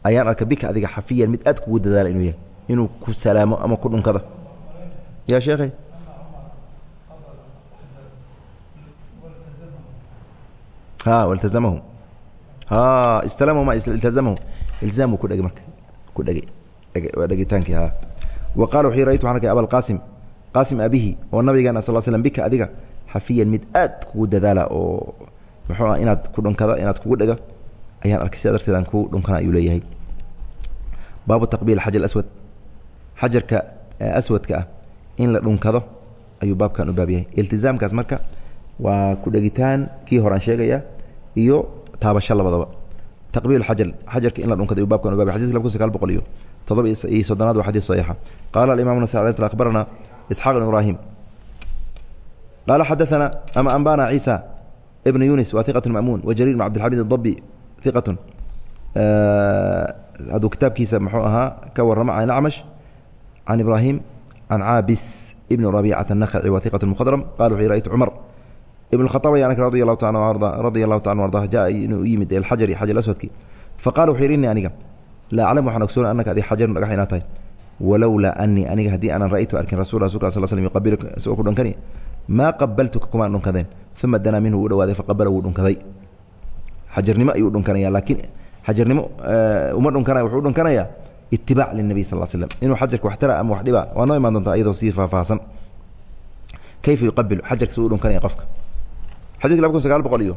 ayaan arkay bika adiga xafiyan mid aad kugu dadaala inuu yahay inuu ku salaamo ama ku dhunkado. Ya sheekhay iltazamahu istalamahu ma iltazamahu ilzaamu ku dhegay marka ku dhegay waa dhegitaankii ha. Wa qala wuxuu raytu waxaan arkay abalqaasim qaasim abihi oo nabigeena sal slam bika adiga xafiyan mid aad kugu dadaala oo muxuu ah inaad ku dhunkada inaad kugu dhego ayaan arkay sidaa darteed aan ku dhunkana ayuu leeyahay baabu taqbiil xajar aswad xajarka aswadka ah in la dhunkado ayuu baabkan u baab yahay. Iltizaamkaas marka waa ku dhegitaan kii horaan sheegaya iyo taabasho labadaba taqbiil xajar xajarka in la dhunkada ayuu baabkan u baab yahay. Xadidka laba kun sagaal boqol iyo toddoba iyo soddonaad waa xadiis saxiixa. Qaala alimaam nasai akhbarana isxaaq ibn ibraahim. Qaala xadaثana ama ambana ciisa ibn yunis waa iqat mamuun wajariir bn cabdilxamid اdabi iqat aduu kitaabkiisa mxuu ahaa ka warama can acmash can ibraahim can caabis ibn rabiicata anakhaci wa iqat mukhadram qala wuxu raytu cumar. Ibn khaaab ayaa anka radi allahu taala arda jaa inuu yimid ilxajari xajar aswadki faqala wuxuu yidhi ini aniga laa aclam waxaan ogsoona anaka adig xajarun dhagax inaad tahay. Walowlaa anii aniga haddii aanan ra'aytu arkin rasul rasulka sal slm yuqabiluka isagoo ku dhankani maa qabaltuka kumaan dhunkadeen uma danaa minhu uu dhawaaday faqabala wuu dhunkaday. Xajarnimo ayuu dhunkanaya laakiin xajarnimo uma dhunkanaya wuxuu dhunkanayaa itibaac linabiy sal slam inuu xajarka wax tara ama wax dhiba waa noo imaan doontaa iyadoo sii faahfaahsan. Kayfa yuqabilu xajarka si u dhunkanaya qofka. Xadidka laba kun sagaal boqol iyo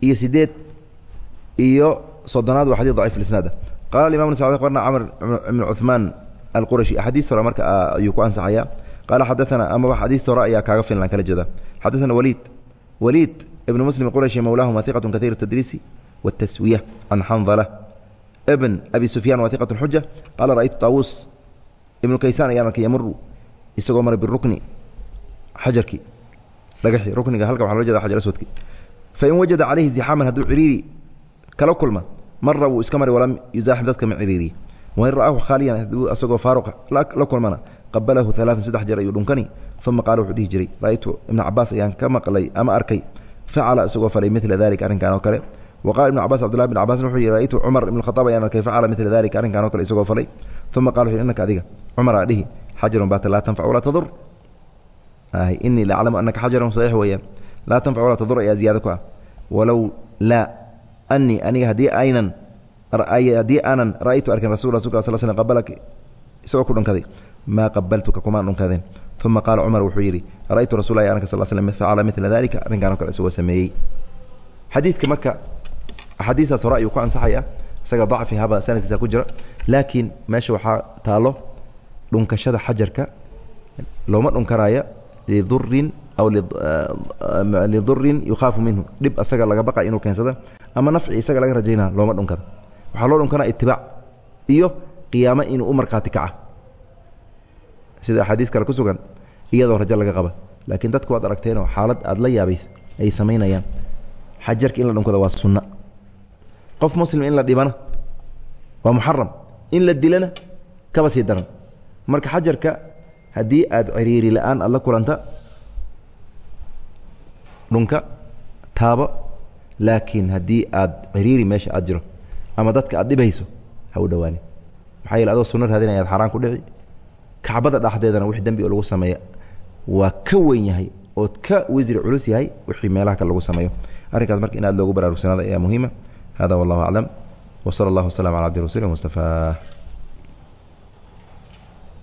iyo sideed iyo soddonaad waa xadid dacif isnaada qala imam s abarna camr ibn cuثmaan alqurashi axaadiis hore marka ayuu ku ansaxaya qaala xadaana amaba xadiista hore ayaa kaaga filan kala jeeda. Xadaana waliid waliid ibn muslim qurashi mawlaahuma iqat kahiir tadriisi can xandala ibn abi sufyan waa iqat xuja qaala ra'aytu taawuus ibnu kaysaan ayaan arkay yamuru isagoo maray birukni xajarkii dhagaxii rukniga halkan waxa loo jeeda xajar aswadki fain wajada calayhi zixaaman hadduu ciriiri kala kulma mara wuu iska mari walam yuzaaxim dadka ma ciriiriye wain ra'aahu khaaliyan hadduu asagoo faaruqa la kulmana qabalahu alaaan saddex jeer ayuu dhunkani uma qaala wuxuu dhihi jiray ra'aytu ibna cabaas ayaan ka maqlay ama arkay facala isagoo falay mila dalika arrinkan oo kale wa qala ibnu cabas abdullah bn cabasna wuxuu yihi ra'aytu cumar ibn khataab ayaan arkay facala mila dalika arrinkan oo kale isagoo falay uma qala wuxu innaka adiga cumaraa dhihi xajarun baata laa tanfac walaa tadur inii la aclamu anaka xajarun saxiix weeyaan laa tanfac walaa tadur ayaa ziyaado ku ah walow laa anii aniga haddii aynan haddii aanan ra'aytu arkin rasul rasulka sal slm qabalak isagoo ku dhunkaday maa qabaltuka kumaan dhunkadeen uma qaala cumar wuxuu yidhi ra'aytu rasulah anka sal slm facala mila dalika arrinkaan o kale isagoo sameeyey xadiidka marka axaadiistaas hore ayuu ku ansaxaya. Isaga dacfi haba sanadkiisa ku jira. Laakiin meesha waxaa taalo dhunkashada xajarka looma dhunkanaya lidurin aw lidurin yukhaafu minhu. Dhib asaga laga baqa inuu keensado ama nafci isaga laga rajaynaa looma dhunkada waxaa loo dhunkanaa itibaac iyo qiyaamo inuu u markhaati kaca. Sida axaadiis kale ku sugan iyadoo rajo laga qaba. Laakiin dadku waad aragteenoo xaalad aada la yaabays ay samaynayaan. Xajarka in la dhunkada waa sunna qof muslim in la dhibana waa muxaram in la dilana kaba sii daran. Marka xajarka haddii aada ciriiri la'aan aada la kulanta dhunka taabo laakiin haddii aad ciriiri meesha aad jiro ama dadka aad dhibhayso ha u dhawaani maxaa yeele adoo sunno raadinaya ad xaaraan ku dhici kacbada dhexdeedana wix dembi oo lagu sameeya waa ka weyn yahay ood ka wisri culus yahay wixii meelaha kale lagu sameeyo. Arrinkaas marka in aad loogu baraarugsanaada ayaa muhiima hada wallahu aclam w sala allah wasalam ala abdi rasuuli mustafaa